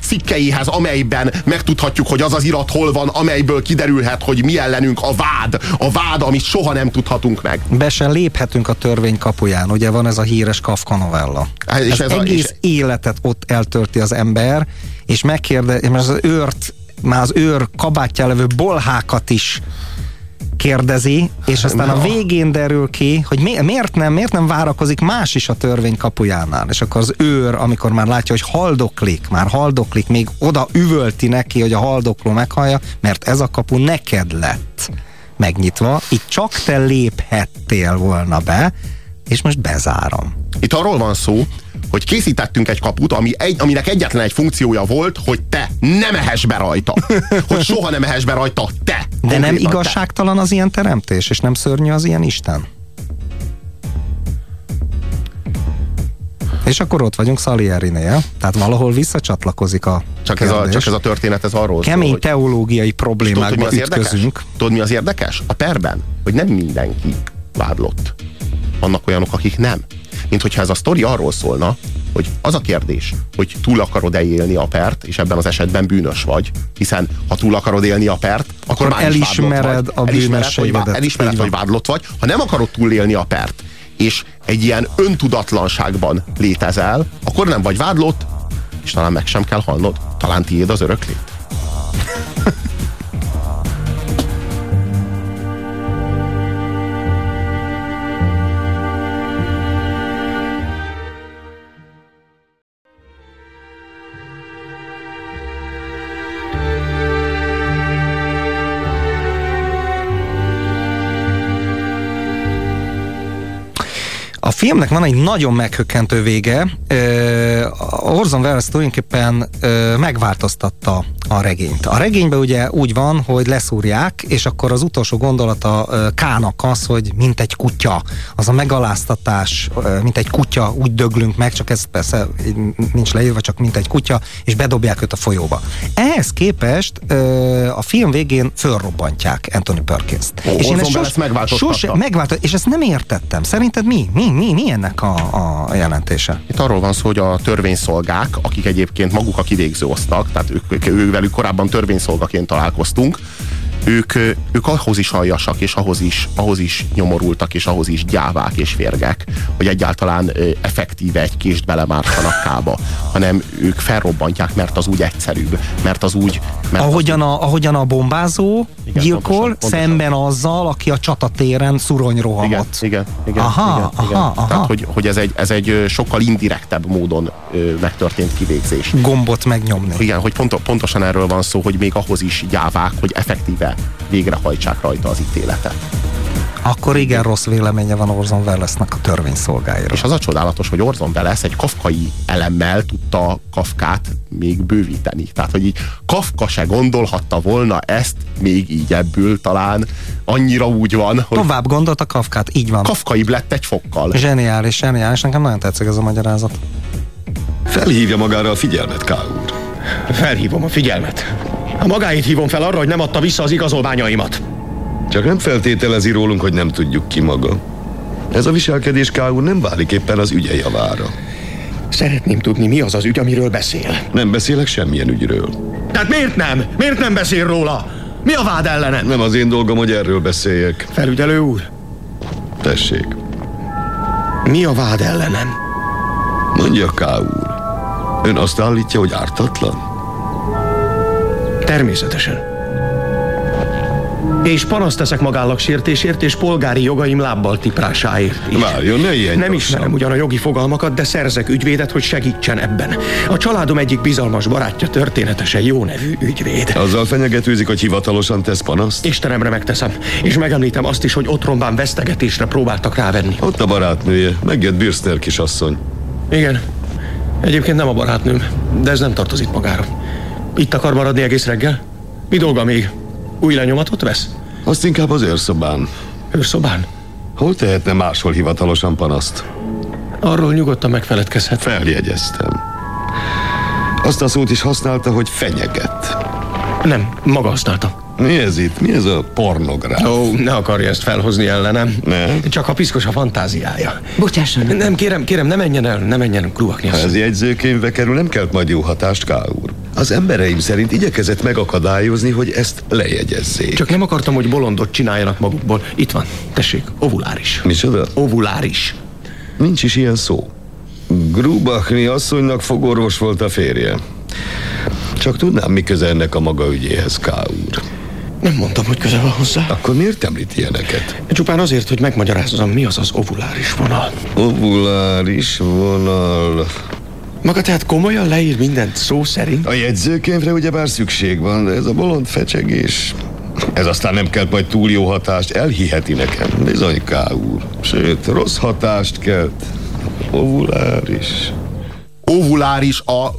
Speaker 3: cikkeihez, amelyben megtudhatjuk, hogy az az irat hol van, amelyből kiderülhet, hogy mi ellenünk a vád, a vád, amit soha nem tudhatunk meg.
Speaker 4: Be se léphetünk a törvény kapuján, ugye van ez a híres Kafka novella.
Speaker 3: Hát, és
Speaker 4: ez
Speaker 3: ez a-
Speaker 4: egész életet ott eltölti az ember, és megkérde, és az őrt, már az őr kabátján levő bolhákat is kérdezi, és aztán a végén derül ki, hogy mi, miért nem, miért nem várakozik más is a törvény kapujánál. És akkor az őr, amikor már látja, hogy haldoklik, már haldoklik, még oda üvölti neki, hogy a haldokló meghallja, mert ez a kapu neked lett megnyitva, itt csak te léphettél volna be, és most bezárom.
Speaker 3: Itt arról van szó, hogy készítettünk egy kaput, ami egy, aminek egyetlen egy funkciója volt, hogy te nem ehess be rajta. Hogy soha nem ehess be rajta te.
Speaker 4: De nem
Speaker 3: Konkrétan te.
Speaker 4: igazságtalan az ilyen teremtés, és nem szörnyű az ilyen Isten? És akkor ott vagyunk Salierinél, tehát valahol visszacsatlakozik a
Speaker 3: Csak ez, a, csak ez a történet, ez arról
Speaker 4: Kemény
Speaker 3: szól,
Speaker 4: teológiai
Speaker 3: tudod,
Speaker 4: problémákba
Speaker 3: az érdekes?
Speaker 4: ütközünk.
Speaker 3: Tudod, mi az érdekes? A perben, hogy nem mindenki vádlott. Vannak olyanok, akik nem. Mint hogyha ez a sztori arról szólna, hogy az a kérdés, hogy túl akarod-e élni a pert, és ebben az esetben bűnös vagy, hiszen ha túl akarod élni a pert, akkor,
Speaker 4: Akkor
Speaker 3: már is
Speaker 4: elismered
Speaker 3: vádlott
Speaker 4: a
Speaker 3: vagy. Elismered, hogy, elismered, hogy vádlott vagy. Ha nem akarod túlélni a pert, és egy ilyen öntudatlanságban létezel, akkor nem vagy vádlott, és talán meg sem kell halnod. Talán tiéd az öröklét.
Speaker 4: Filmnek van egy nagyon meghökkentő vége. Orson Welles tulajdonképpen megváltoztatta a regényt. A regényben ugye úgy van, hogy leszúrják, és akkor az utolsó gondolata Kának az, hogy mint egy kutya, az a megaláztatás, mint egy kutya, úgy döglünk meg, csak ez persze nincs leírva, csak mint egy kutya, és bedobják őt a folyóba. Ehhez képest a film végén fölrobbantják Anthony Perkins-t.
Speaker 3: Ó,
Speaker 4: és én ezt
Speaker 3: Welles megváltoztatta.
Speaker 4: sose, megváltozott, és ezt nem értettem. Szerinted mi? Mi, mi, mi ennek a, a jelentése?
Speaker 3: Itt arról van szó, hogy a törvényszolgák, akik egyébként maguk a kivégző osztag, tehát ők, ők, ők velük korábban törvényszolgaként találkoztunk, ők, ők ahhoz is aljasak, és ahhoz is, ahhoz is nyomorultak, és ahhoz is gyávák és férgek, hogy egyáltalán effektíve egy kést belemártanak kába, hanem ők felrobbantják, mert az úgy egyszerűbb, mert az úgy... Mert
Speaker 4: Ahogyan a, ahogyan a bombázó
Speaker 3: Igen,
Speaker 4: gyilkol,
Speaker 3: pontosan, pontosan.
Speaker 4: szemben azzal, aki a csatatéren szurony
Speaker 3: igen,
Speaker 4: rohamot.
Speaker 3: igen, igen,
Speaker 4: Aha,
Speaker 3: igen, igen.
Speaker 4: aha, aha.
Speaker 3: Tehát, hogy, hogy ez, egy, ez egy sokkal indirektebb módon ö, megtörtént kivégzés.
Speaker 4: Gombot megnyomni.
Speaker 3: Igen, hogy pont, pontosan erről van szó, hogy még ahhoz is gyávák, hogy effektíve végrehajtsák rajta az ítéletet.
Speaker 4: Akkor igen rossz véleménye van Orson Wellesnek a törvényszolgáiról.
Speaker 3: És az a csodálatos, hogy Orson Welles egy kafkai elemmel tudta Kafkát még bővíteni. Tehát, hogy így Kafka se gondolhatta volna ezt még így ebből talán annyira úgy van, hogy
Speaker 4: Tovább gondolta Kafkát, így van.
Speaker 3: kafkaibb lett egy fokkal.
Speaker 4: Zseniális, zseniális, nekem nagyon tetszik ez a magyarázat.
Speaker 7: Felhívja magára a figyelmet, K. úr.
Speaker 18: Felhívom a figyelmet. A magáit hívom fel arra, hogy nem adta vissza az igazolványaimat.
Speaker 7: Csak nem feltételezi rólunk, hogy nem tudjuk ki maga. Ez a viselkedés, K. úr, nem válik éppen az ügye javára.
Speaker 18: Szeretném tudni, mi az az ügy, amiről beszél.
Speaker 7: Nem beszélek semmilyen ügyről.
Speaker 18: Tehát miért nem? Miért nem beszél róla? Mi a vád ellene?
Speaker 7: Nem az én dolgom, hogy erről beszéljek.
Speaker 18: Felügyelő úr,
Speaker 7: Tessék,
Speaker 18: mi a vád ellenem?
Speaker 7: mondja K. úr. Ön azt állítja, hogy ártatlan?
Speaker 18: Természetesen. És panaszt teszek magállak sértésért és polgári jogaim lábbal tiprásáért is.
Speaker 7: Várjon, ne ilyen
Speaker 18: Nem ismerem ugyan a jogi fogalmakat, de szerzek ügyvédet, hogy segítsen ebben. A családom egyik bizalmas barátja történetesen jó nevű ügyvéd.
Speaker 7: Azzal fenyegetőzik, hogy hivatalosan tesz panaszt?
Speaker 18: Istenemre megteszem, és megemlítem azt is, hogy otromban vesztegetésre próbáltak rávenni.
Speaker 7: Ott a barátnője, megjött Birster kisasszony.
Speaker 18: Igen. Egyébként nem a barátnőm, de ez nem tartozik magára. Itt akar maradni egész reggel? Mi dolga még? Új lenyomatot vesz?
Speaker 7: Azt inkább az őrszobán.
Speaker 18: Őrszobán?
Speaker 7: Hol tehetne máshol hivatalosan panaszt?
Speaker 18: Arról nyugodtan megfeledkezhet.
Speaker 7: Feljegyeztem. Azt a szót is használta, hogy fenyeget.
Speaker 18: Nem, maga használta.
Speaker 7: Mi ez itt? Mi ez a pornográf?
Speaker 18: Ó, ne akarja ezt felhozni ellenem.
Speaker 7: Ne?
Speaker 18: Csak a piszkos a fantáziája.
Speaker 22: Bocsásson.
Speaker 18: Nem, kérem, kérem, ne menjen el, ne menjen Kruakni
Speaker 7: Ha ez jegyzőkönyvbe kerül, nem kelt majd jó hatást, K. úr. Az embereim szerint igyekezett megakadályozni, hogy ezt lejegyezzék.
Speaker 18: Csak nem akartam, hogy bolondot csináljanak magukból. Itt van, tessék, ovuláris.
Speaker 7: Micsoda?
Speaker 18: Ovuláris.
Speaker 7: Nincs is ilyen szó. Grubachni asszonynak fogorvos volt a férje. Csak tudnám, mi köze ennek a maga ügyéhez, K. úr.
Speaker 18: Nem mondtam, hogy köze van hozzá.
Speaker 7: Akkor miért említ ilyeneket?
Speaker 18: Csupán azért, hogy megmagyarázzam, mi az az ovuláris vonal.
Speaker 7: Ovuláris vonal...
Speaker 18: Maga tehát komolyan leír mindent szó szerint?
Speaker 7: A jegyzőkönyvre ugyebár szükség van, de ez a bolond fecsegés... Ez aztán nem kelt majd túl jó hatást, elhiheti nekem. Bizony, K. úr. Sőt, rossz hatást kelt. Ovuláris.
Speaker 3: Ovuláris a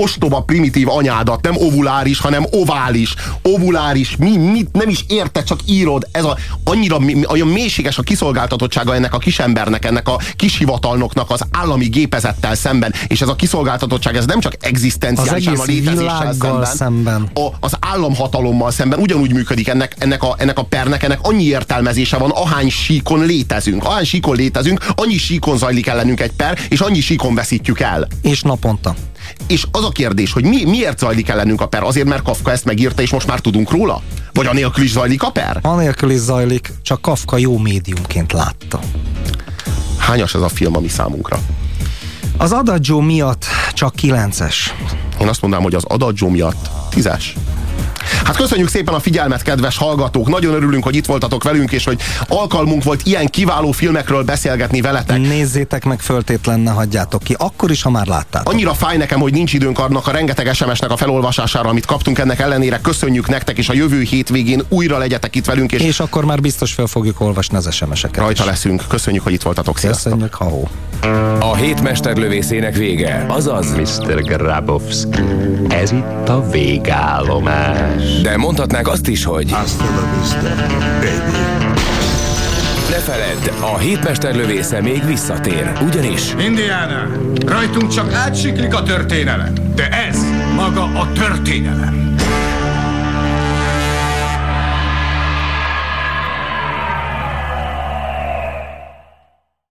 Speaker 3: ostoba, primitív anyádat, nem ovuláris, hanem ovális, ovuláris, mi, mit nem is érted, csak írod. Ez a, annyira olyan mélységes a kiszolgáltatottsága ennek a kisembernek, ennek a kishivatalnoknak az állami gépezettel szemben, és ez a kiszolgáltatottság, ez nem csak egzisztenciálisan a létezéssel szemben,
Speaker 4: szemben.
Speaker 3: A, az államhatalommal szemben ugyanúgy működik ennek, ennek, a, ennek a pernek, ennek annyi értelmezése van, ahány síkon létezünk. Ahány síkon létezünk, annyi síkon zajlik ellenünk egy per, és annyi síkon veszítjük el.
Speaker 4: És naponta.
Speaker 3: És az a kérdés, hogy mi, miért zajlik ellenünk a per? Azért, mert Kafka ezt megírta, és most már tudunk róla? Vagy anélkül is zajlik a per?
Speaker 4: Anélkül is zajlik, csak Kafka jó médiumként látta.
Speaker 3: Hányas ez a film, ami számunkra?
Speaker 4: Az Adagio miatt csak kilences.
Speaker 3: Én azt mondanám, hogy az Adagio miatt tízes. Hát köszönjük szépen a figyelmet, kedves hallgatók! Nagyon örülünk, hogy itt voltatok velünk, és hogy alkalmunk volt ilyen kiváló filmekről beszélgetni veletek.
Speaker 4: Nézzétek meg, föltétlen ne hagyjátok ki, akkor is, ha már láttátok.
Speaker 3: Annyira fáj nekem, hogy nincs időnk annak a rengeteg SMS-nek a felolvasására, amit kaptunk ennek ellenére. Köszönjük nektek, és a jövő hétvégén újra legyetek itt velünk.
Speaker 4: És, és akkor már biztos fel fogjuk olvasni az SMS-eket.
Speaker 3: Rajta is. leszünk. Köszönjük, hogy itt voltatok.
Speaker 4: Sziasztok. Köszönjük, ha
Speaker 1: A hét mesterlövészének vége, azaz
Speaker 23: Mr. Grabowski. Ez itt a végállomás.
Speaker 1: De mondhatnák azt is, hogy
Speaker 23: Hasta la vista, baby.
Speaker 1: Ne feledd, a hétmesterlövésze még visszatér, ugyanis...
Speaker 24: Indiana, rajtunk csak átsiklik a történelem, de ez maga a történelem.